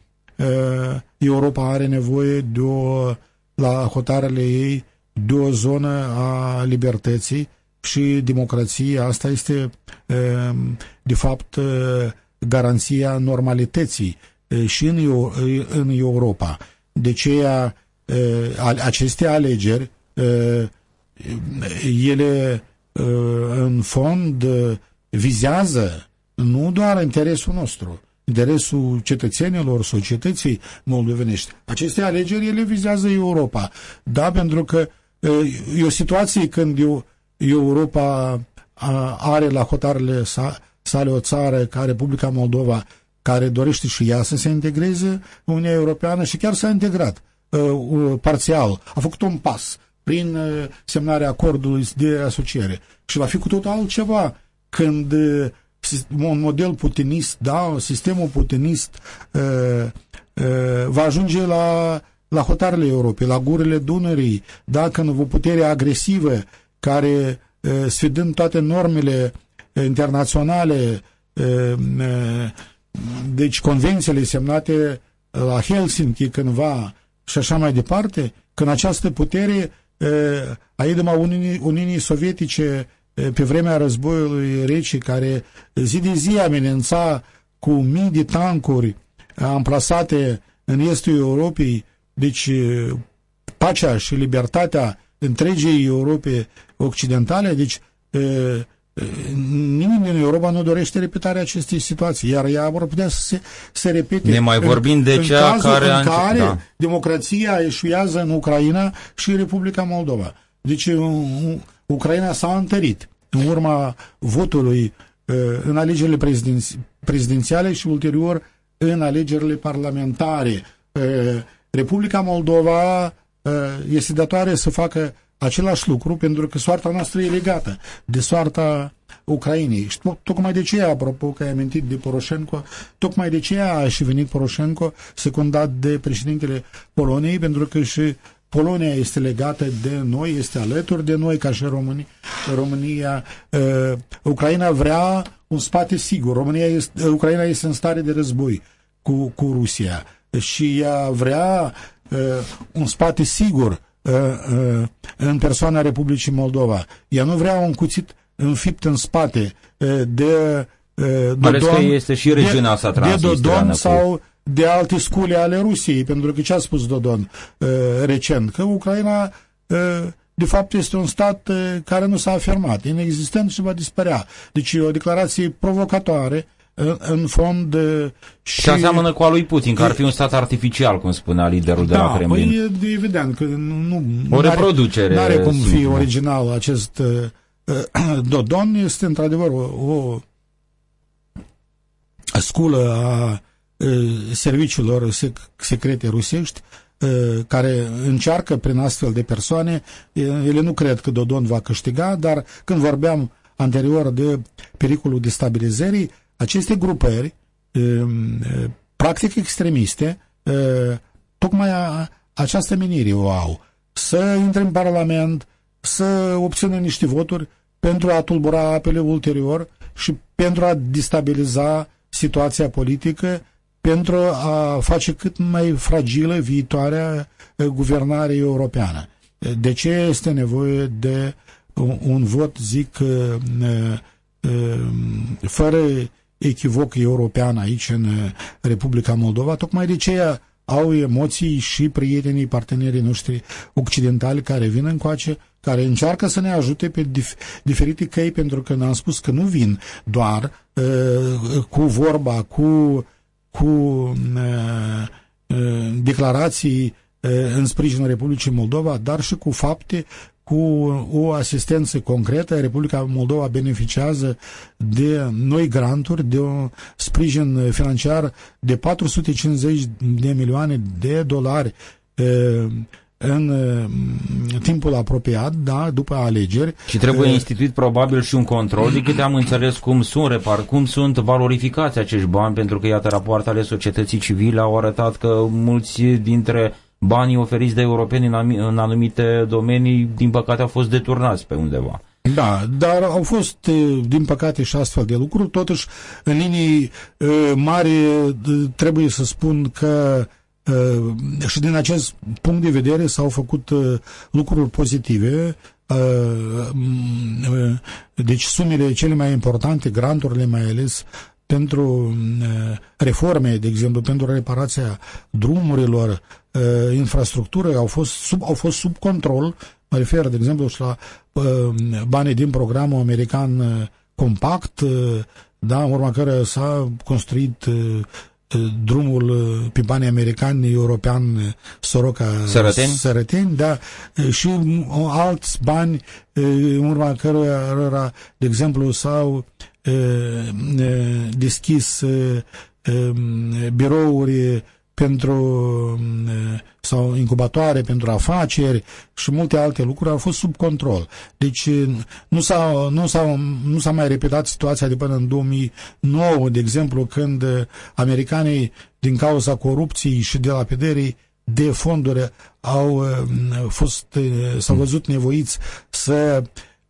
Europa are nevoie de o, la hotarele ei de o zonă a libertății și democrației. Asta este de fapt garanția normalității și în, în Europa. De aceea aceste alegeri ele în fond vizează nu doar interesul nostru, interesul cetățenilor, societății moldovenești. Aceste alegeri, ele vizează Europa. Da, pentru că e o situație când Europa are la hotarele sale o țară ca Republica Moldova care dorește și ea să se integreze în Uniunea Europeană și chiar s-a integrat parțial. A făcut un pas prin semnarea acordului de asociere și va fi cu totul altceva când un model putinist, da, sistemul putinist va ajunge la, la hotarele Europei, la gurile Dunării, da, când o putere agresivă care, sfidând toate normele internaționale, deci convențiile semnate la Helsinki cândva și așa mai departe, când această putere a idema Uniunii, Uniunii Sovietice pe vremea războiului rece, care zi de zi amenința cu mii de tancuri amplasate în estul Europei, deci pacea și libertatea întregii Europe occidentale, deci nimeni din Europa nu dorește repetarea acestei situații, iar ea vor putea să se, se repete. Ne mai vorbim de în cea cazul care... În care da. democrația eșuează în Ucraina și Republica Moldova. Deci Ucraina s-a întărit în urma votului în alegerile prezidenți prezidențiale și ulterior în alegerile parlamentare. Republica Moldova este datoare să facă același lucru pentru că soarta noastră e legată de soarta Ucrainei. Și tocmai de ce, apropo că ai amintit de Poroșenko, tocmai de ce aș și venit Poroșenko secundat de președintele Poloniei, pentru că și Polonia este legată de noi, este alături de noi ca și România. România uh, Ucraina vrea un spate sigur. România este, Ucraina este în stare de război cu, cu Rusia și ea vrea uh, un spate sigur uh, uh, în persoana Republicii Moldova. Ea nu vrea un cuțit înfipt în spate uh, de uh, Dodon, că este și regiunea de, de Dodon sau de alte scule ale Rusiei, pentru că ce a spus Dodon uh, recent? Că Ucraina uh, de fapt este un stat uh, care nu s-a afirmat, inexistent și va dispărea. Deci e o declarație provocatoare în, în fond uh, și... Și aseamănă cu a lui Putin, că ar fi un stat artificial, cum spunea liderul de da, la Kremlin. Păi e evident că nu... O reproducere. Nu are cum fi original acest uh, uh, Dodon, este într-adevăr o, o sculă a serviciilor sec secrete rusești care încearcă prin astfel de persoane, ele nu cred că Dodon va câștiga, dar când vorbeam anterior de pericolul destabilizării, aceste grupări practic extremiste tocmai această menire o au. Să intre în Parlament, să obțină niște voturi pentru a tulbura apele ulterior și pentru a destabiliza situația politică pentru a face cât mai fragilă viitoarea guvernare europeană. De ce este nevoie de un vot, zic, fără echivoc european aici în Republica Moldova? Tocmai de ce au emoții și prietenii, partenerii noștri occidentali care vin încoace, care încearcă să ne ajute pe dif- diferite căi, pentru că ne-am spus că nu vin doar uh, cu vorba, cu cu uh, uh, declarații uh, în sprijinul Republicii Moldova, dar și cu fapte, cu o asistență concretă. Republica Moldova beneficiază de noi granturi, de un sprijin financiar de 450 de milioane de dolari în timpul apropiat, da, după alegeri. Și trebuie instituit probabil și un control, de câte am înțeles cum sunt repar, cum sunt valorificați acești bani, pentru că, iată, rapoartele societății civile au arătat că mulți dintre banii oferiți de europeni în anumite domenii, din păcate, au fost deturnați pe undeva. Da, dar au fost, din păcate, și astfel de lucruri. Totuși, în linii mari, trebuie să spun că Uh, și din acest punct de vedere s-au făcut uh, lucruri pozitive uh, deci sumele cele mai importante, granturile mai ales pentru reforme, de exemplu, pentru reparația drumurilor, infrastructură, au fost sub, au fost sub control, mă refer, de exemplu, și la banii din programul american compact, da, în urma care s-a construit drumul uh, pe banii americani, european, uh, Soroca Sărăteni, Sărăteni da, uh, și alți bani în urma cărora, de exemplu, s-au deschis birouri pentru sau incubatoare pentru afaceri și multe alte lucruri au fost sub control. Deci nu s-a, nu s-a, nu s-a mai repetat situația de până în 2009, de exemplu, când americanii, din cauza corupției și de lapidării de fonduri, au fost, s-au văzut nevoiți să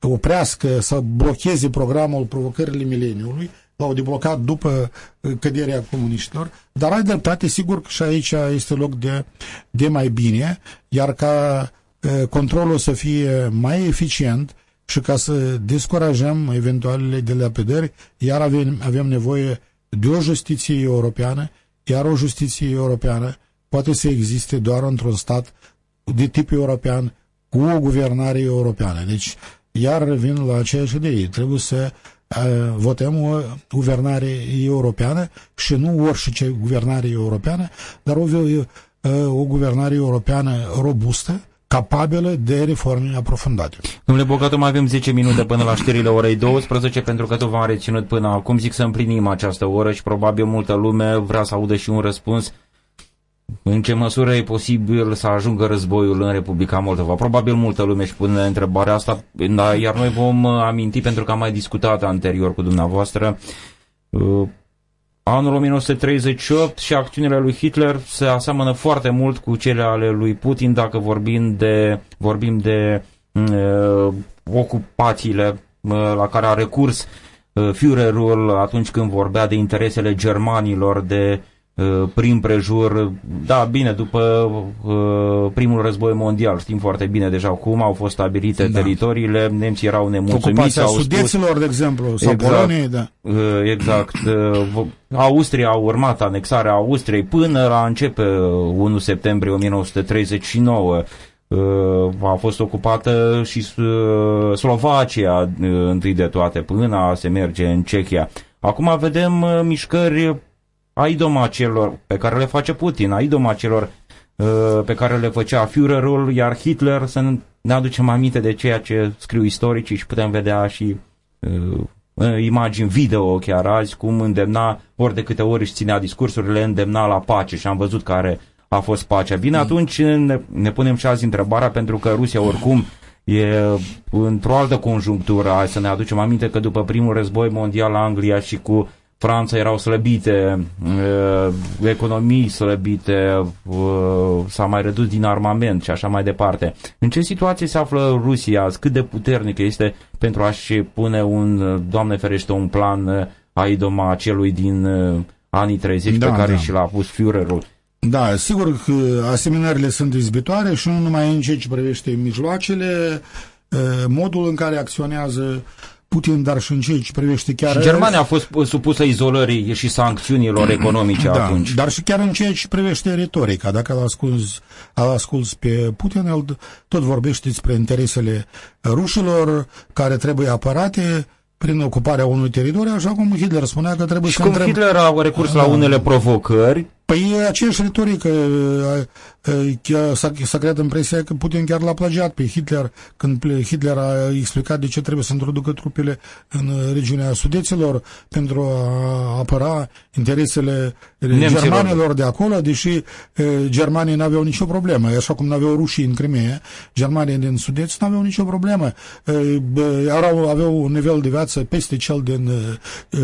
oprească, să blocheze programul Provocările Mileniului, l-au deblocat după uh, căderea comuniștilor, dar ai dreptate, sigur că și aici este loc de, de mai bine, iar ca uh, controlul să fie mai eficient și ca să descurajăm eventualele delapidări, iar avem, avem nevoie de o justiție europeană, iar o justiție europeană poate să existe doar într-un stat de tip european, cu o guvernare europeană. Deci, iar revin la aceeași idee. Trebuie să votăm o guvernare europeană și nu orice guvernare europeană, dar o, o guvernare europeană robustă, capabilă de reforme aprofundate. Domnule Bogatu, mai avem 10 minute până la știrile orei 12, pentru că tu v-am reținut până acum. Zic să împlinim această oră și probabil multă lume vrea să audă și un răspuns în ce măsură e posibil să ajungă războiul în Republica Moldova? Probabil multă lume își pune întrebarea asta, dar iar noi vom aminti, pentru că am mai discutat anterior cu dumneavoastră, uh, anul 1938 și acțiunile lui Hitler se aseamănă foarte mult cu cele ale lui Putin dacă vorbim de, vorbim de uh, ocupațiile uh, la care a recurs uh, Führerul atunci când vorbea de interesele germanilor, de Uh, prin prejur, da, bine, după uh, primul război mondial, știm foarte bine deja cum au fost stabilite da. teritoriile, nemții erau nemulțumiți. Ocupația au sudeților, spus, de exemplu, sau exact, Poloniei, da. Uh, exact. Uh, Austria a urmat anexarea Austriei până la începe 1 septembrie 1939 uh, a fost ocupată și uh, Slovacia întâi de toate până a se merge în Cehia. Acum vedem mișcări a idoma celor pe care le face Putin, a idoma celor uh, pe care le făcea Führerul, iar Hitler, să ne aducem aminte de ceea ce scriu istoricii și putem vedea și uh, imagini video chiar azi, cum îndemna, ori de câte ori își ținea discursurile, îndemna la pace și am văzut care a fost pacea. Bine, mm. atunci ne, ne punem și azi întrebarea, pentru că Rusia oricum e într-o altă conjunctură. Hai să ne aducem aminte că după primul război mondial Anglia și cu Franța erau slăbite, uh, economii slăbite, uh, s-a mai redus din armament și așa mai departe. În ce situație se află Rusia? Cât de puternică este pentru a-și pune un, Doamne ferește, un plan a idoma celui din anii 30 da, pe care da. și l-a pus Führerul? Da, sigur că asemănările sunt izbitoare și nu numai în ceea ce privește mijloacele, modul în care acționează Putin, dar și în ceea ce privește chiar... Și Germania a fost supusă izolării și sancțiunilor economice da, atunci. dar și chiar în ceea ce privește retorica. Dacă îl asculți, îl asculți pe Putin, el tot vorbește despre interesele rușilor care trebuie apărate, prin ocuparea unui teritoriu, așa cum Hitler spunea că trebuie și să cum întreb... Hitler a recurs la unele provocări. Păi aceeași retorică s-a creat impresia că Putin chiar l-a plagiat pe Hitler când Hitler a explicat de ce trebuie să introducă trupele în regiunea Sudeților pentru a apăra interesele Nemților. germanilor de acolo, deși germanii n-aveau nicio problemă, așa cum n-aveau rușii în Crimea, germanii din Sudeț n-aveau nicio problemă. Erau, aveau un nivel de viață peste cel din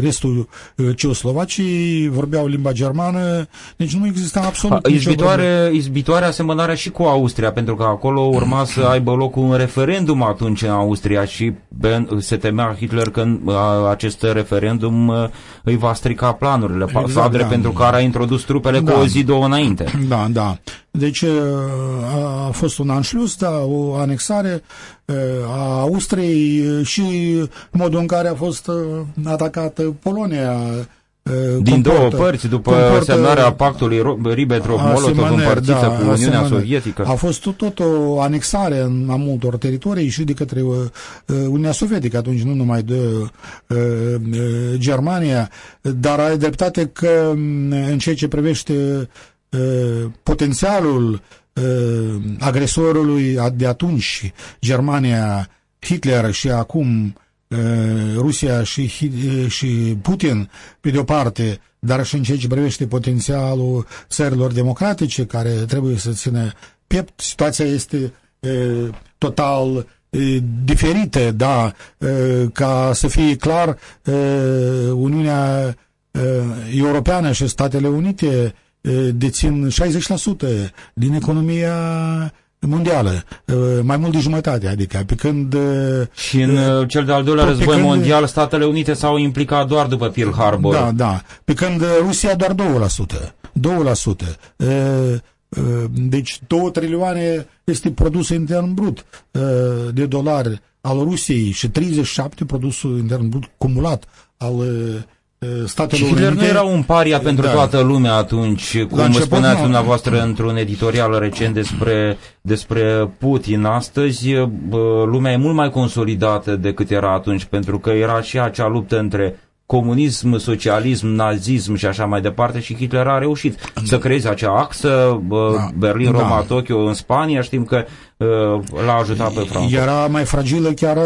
restul Ceoslovacii, vorbeau limba germană, deci nu exista absolut izbitoare, izbitoare asemănare și cu Austria, pentru că acolo urma să aibă loc un referendum atunci în Austria și se temea Hitler că acest referendum îi va strica planurile, exact, da. pentru care a introdus trupele da. cu o zi, două înainte. Da, da. Deci a fost un anșlus, da, o anexare a Austriei și modul în care a fost atacată Polonia din comportă, două părți, după comportă, semnarea pactului Ribbentrop-Molotov împărțită da, cu Uniunea asemănări. Sovietică. A fost tot, tot o anexare în a multor teritorii și de către uh, Uniunea Sovietică, atunci nu numai de uh, uh, Germania, dar ai dreptate că mm, în ceea ce privește uh, potențialul uh, agresorului de atunci, Germania, Hitler și acum uh, Rusia și, și Putin, pe de o parte, dar și în ceea ce privește potențialul țărilor democratice care trebuie să țină piept, situația este e, total e, diferită, da, e, ca să fie clar, e, Uniunea e, Europeană și Statele Unite e, dețin 60% din economia mondială, mai mult de jumătate, adică pe când... Și în cel de-al doilea război când, mondial, Statele Unite s-au implicat doar după Pearl Harbor. Da, da. Pe când Rusia doar 2%. 2%. Deci 2 trilioane este produsul intern brut de dolari al Rusiei și 37 produsul intern brut cumulat al Statele și Hitler nu era un paria pentru da. toată lumea atunci, cum început, spuneați nu. dumneavoastră într-un editorial recent despre, despre Putin. Astăzi lumea e mult mai consolidată decât era atunci, pentru că era și acea luptă între comunism, socialism, nazism și așa mai departe și Hitler a reușit să creeze acea axă da. Berlin, Roma, da. Tokyo în Spania, știm că l-a ajutat pe Franco. Era mai fragilă chiar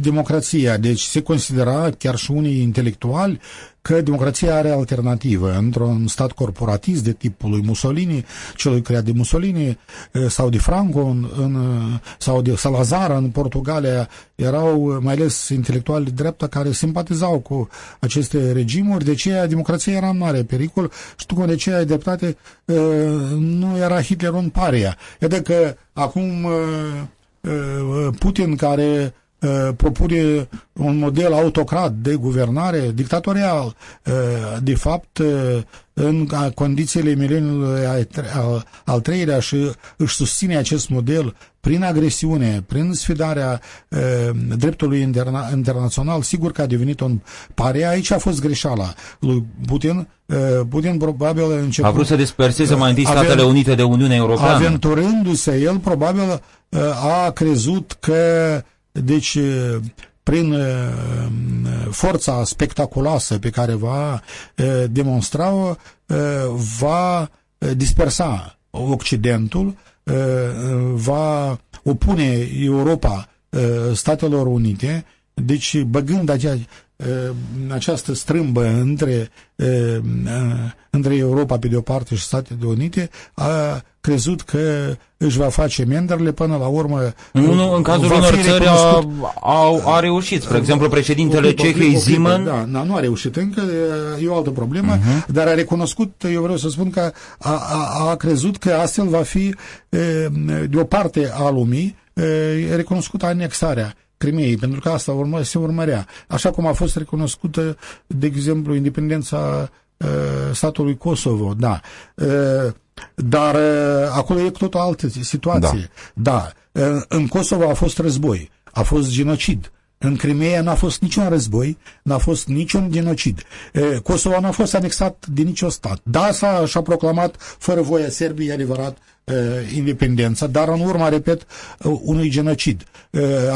democrația, deci se considera chiar și unii intelectuali că democrația are alternativă. Într-un stat corporatist de tipul lui Mussolini, celui creat de Mussolini eh, sau de Franco în, în, sau de Salazar în Portugalia, erau mai ales intelectuali de dreapta care simpatizau cu aceste regimuri, de ce democrația era în mare pericol și tu de ce ai dreptate eh, nu era Hitler un paria. Iată că acum eh, Putin care Uh, propune un model autocrat de guvernare, dictatorial, uh, de fapt, uh, în condițiile mileniului al, al treilea și își susține acest model prin agresiune, prin sfidarea dreptului interna, internațional, sigur că a devenit un pare. Aici a fost greșeala lui Putin. Putin probabil a început... A vrut să disperseze mai întâi Statele Unite de Uniunea Europeană. Aventurându-se, el probabil a crezut că deci, prin forța spectaculoasă pe care va demonstra-o, va dispersa Occidentul, va opune Europa Statelor Unite, deci băgând acea, această strâmbă între, între Europa pe de o parte și Statele Unite, a crezut că își va face menderle până la urmă. Nu, în cazul unor țări a, a, a reușit. Spre exemplu, președintele Cehiei Zeman. Da, da, nu a reușit încă, e o altă problemă, uh-huh. dar a recunoscut, eu vreau să spun că a, a, a crezut că astfel va fi de o parte a lumii recunoscută anexarea Crimeei, pentru că asta urmă, se urmărea. Așa cum a fost recunoscută, de exemplu, independența uh, statului Kosovo, da. Uh, dar uh, acolo e tot o altă situație. Da. da. Uh, în Kosovo a fost război, a fost genocid. În Crimea n-a fost niciun război, n-a fost niciun genocid. Uh, Kosovo n-a fost anexat de nicio stat. Da, s-a, și-a proclamat fără voia Serbiei, adevărat, independența, dar în urma, repet, unui genocid,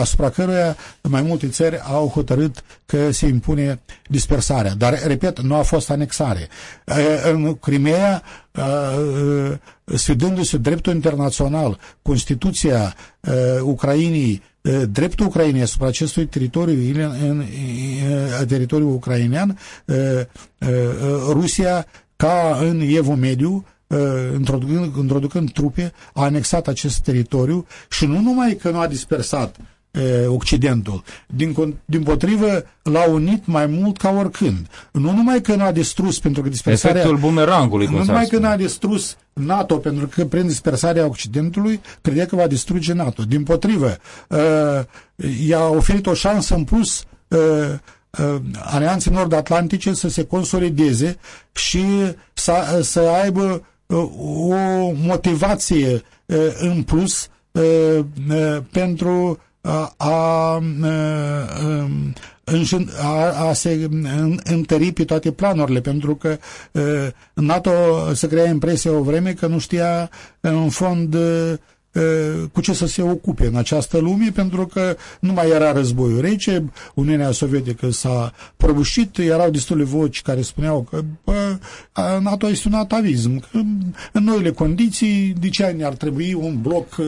asupra căruia mai multe țări au hotărât că se impune dispersarea. Dar, repet, nu a fost anexare. În Crimea sfidându-se dreptul internațional, Constituția uh, Ucrainei, uh, dreptul Ucrainei asupra acestui teritoriu, în, în, în teritoriul ucrainean, uh, uh, Rusia, ca în Evul Mediu, introducând, introducând trupe, a anexat acest teritoriu și nu numai că nu a dispersat uh, Occidentul. Din, din potrivă, l-a unit mai mult ca oricând. Nu numai că n-a distrus, pentru că dispersarea... Efectul bumerangului, Nu numai că n-a distrus NATO, pentru că prin dispersarea Occidentului credea că va distruge NATO. Din potrivă, i-a oferit o șansă în plus alianței nord-atlantice să se consolideze și să, să aibă o motivație în plus pentru a, a, a, a se întări pe toate planurile, pentru că NATO se crea impresia o vreme că nu știa în fond cu ce să se ocupe în această lume, pentru că nu mai era războiul rece, Uniunea Sovietică s-a prăbușit, erau destule voci care spuneau că bă, NATO este un atavism, că în noile condiții, de ce ne-ar trebui un bloc uh,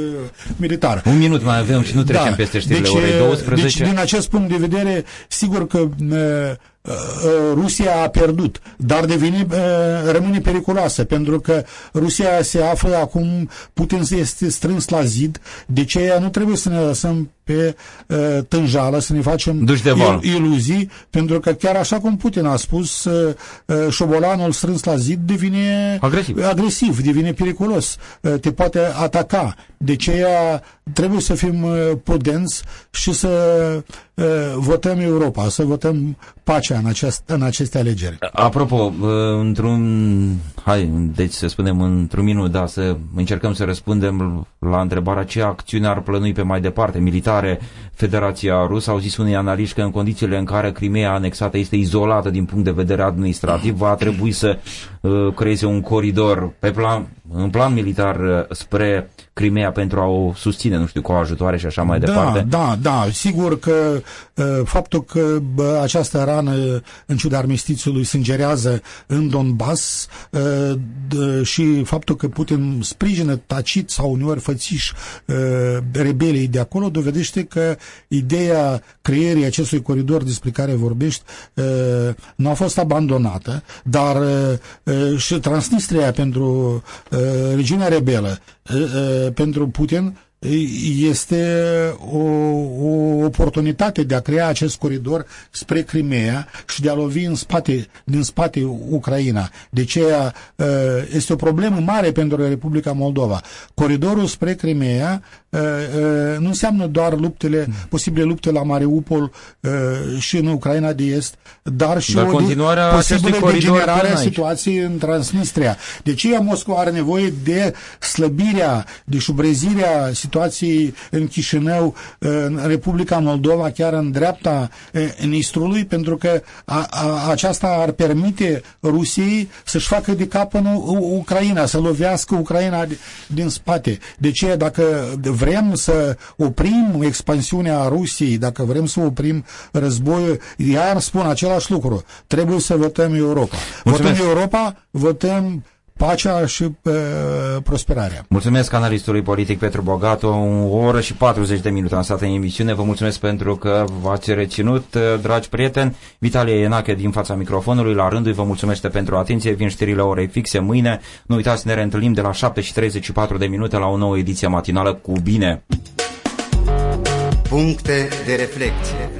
militar? Un minut mai avem și nu trecem da. peste știrile deci, orei 12. Deci, din acest punct de vedere, sigur că uh, Rusia a pierdut, dar devine, rămâne periculoasă, pentru că Rusia se află acum, Putin este strâns la zid, de ce nu trebuie să ne lăsăm pe uh, tânjală, să ne facem de val. iluzii, pentru că chiar așa cum Putin a spus, uh, uh, șobolanul strâns la zid devine agresiv, agresiv devine periculos, uh, te poate ataca. De aceea trebuie să fim uh, prudenți și să uh, votăm Europa, să votăm pacea în, aceast, în aceste alegeri. Apropo, uh, într-un, hai, deci să spunem într-un minut, da, să încercăm să răspundem la întrebarea ce acțiune ar plănui pe mai departe, militare, Federația Rusă. Au zis unii analiști că în condițiile în care Crimea anexată este izolată din punct de vedere administrativ, va trebui să uh, creeze un coridor pe plan, în plan militar uh, spre Crimea pentru a o susține, nu știu, cu ajutoare și așa mai da, departe. Da, da, sigur că uh, faptul că bă, această rană, în ciuda armistițiului, sângerează în Donbass uh, și faptul că Putin sprijină tacit sau uneori fățiș uh, rebelii de acolo, dovedește că ideea creierii acestui coridor despre care vorbești uh, nu a fost abandonată, dar uh, și Transnistria pentru uh, regiunea rebelă pentru Putin este o, o oportunitate de a crea acest coridor spre Crimea și de a lovi în spate, din spate Ucraina. De aceea este o problemă mare pentru Republica Moldova. Coridorul spre Crimea nu înseamnă doar luptele, posibile lupte la Mariupol și în Ucraina de Est, dar și dar o posibilă degenerare a situației în Transnistria. De aceea Moscova are nevoie de slăbirea, de șubrezirea situației în Chișinău, în Republica Moldova, chiar în dreapta Nistrului, pentru că a, a, aceasta ar permite Rusiei să-și facă de cap în Ucraina, să lovească Ucraina din spate. De ce, dacă vrem să oprim expansiunea Rusiei, dacă vrem să oprim războiul, iar spun același lucru. Trebuie să votăm Europa. Mulțumesc. Votăm Europa, votăm pacea și uh, prosperarea. Mulțumesc analistului politic Petru Bogato, o oră și 40 de minute am stat în emisiune. Vă mulțumesc pentru că v-ați reținut, uh, dragi prieteni. Vitalie Enache din fața microfonului, la rândul vă mulțumesc pentru atenție. Vin știrile orei fixe mâine. Nu uitați să ne reîntâlnim de la 7 și 34 de minute la o nouă ediție matinală cu bine. Puncte de reflecție.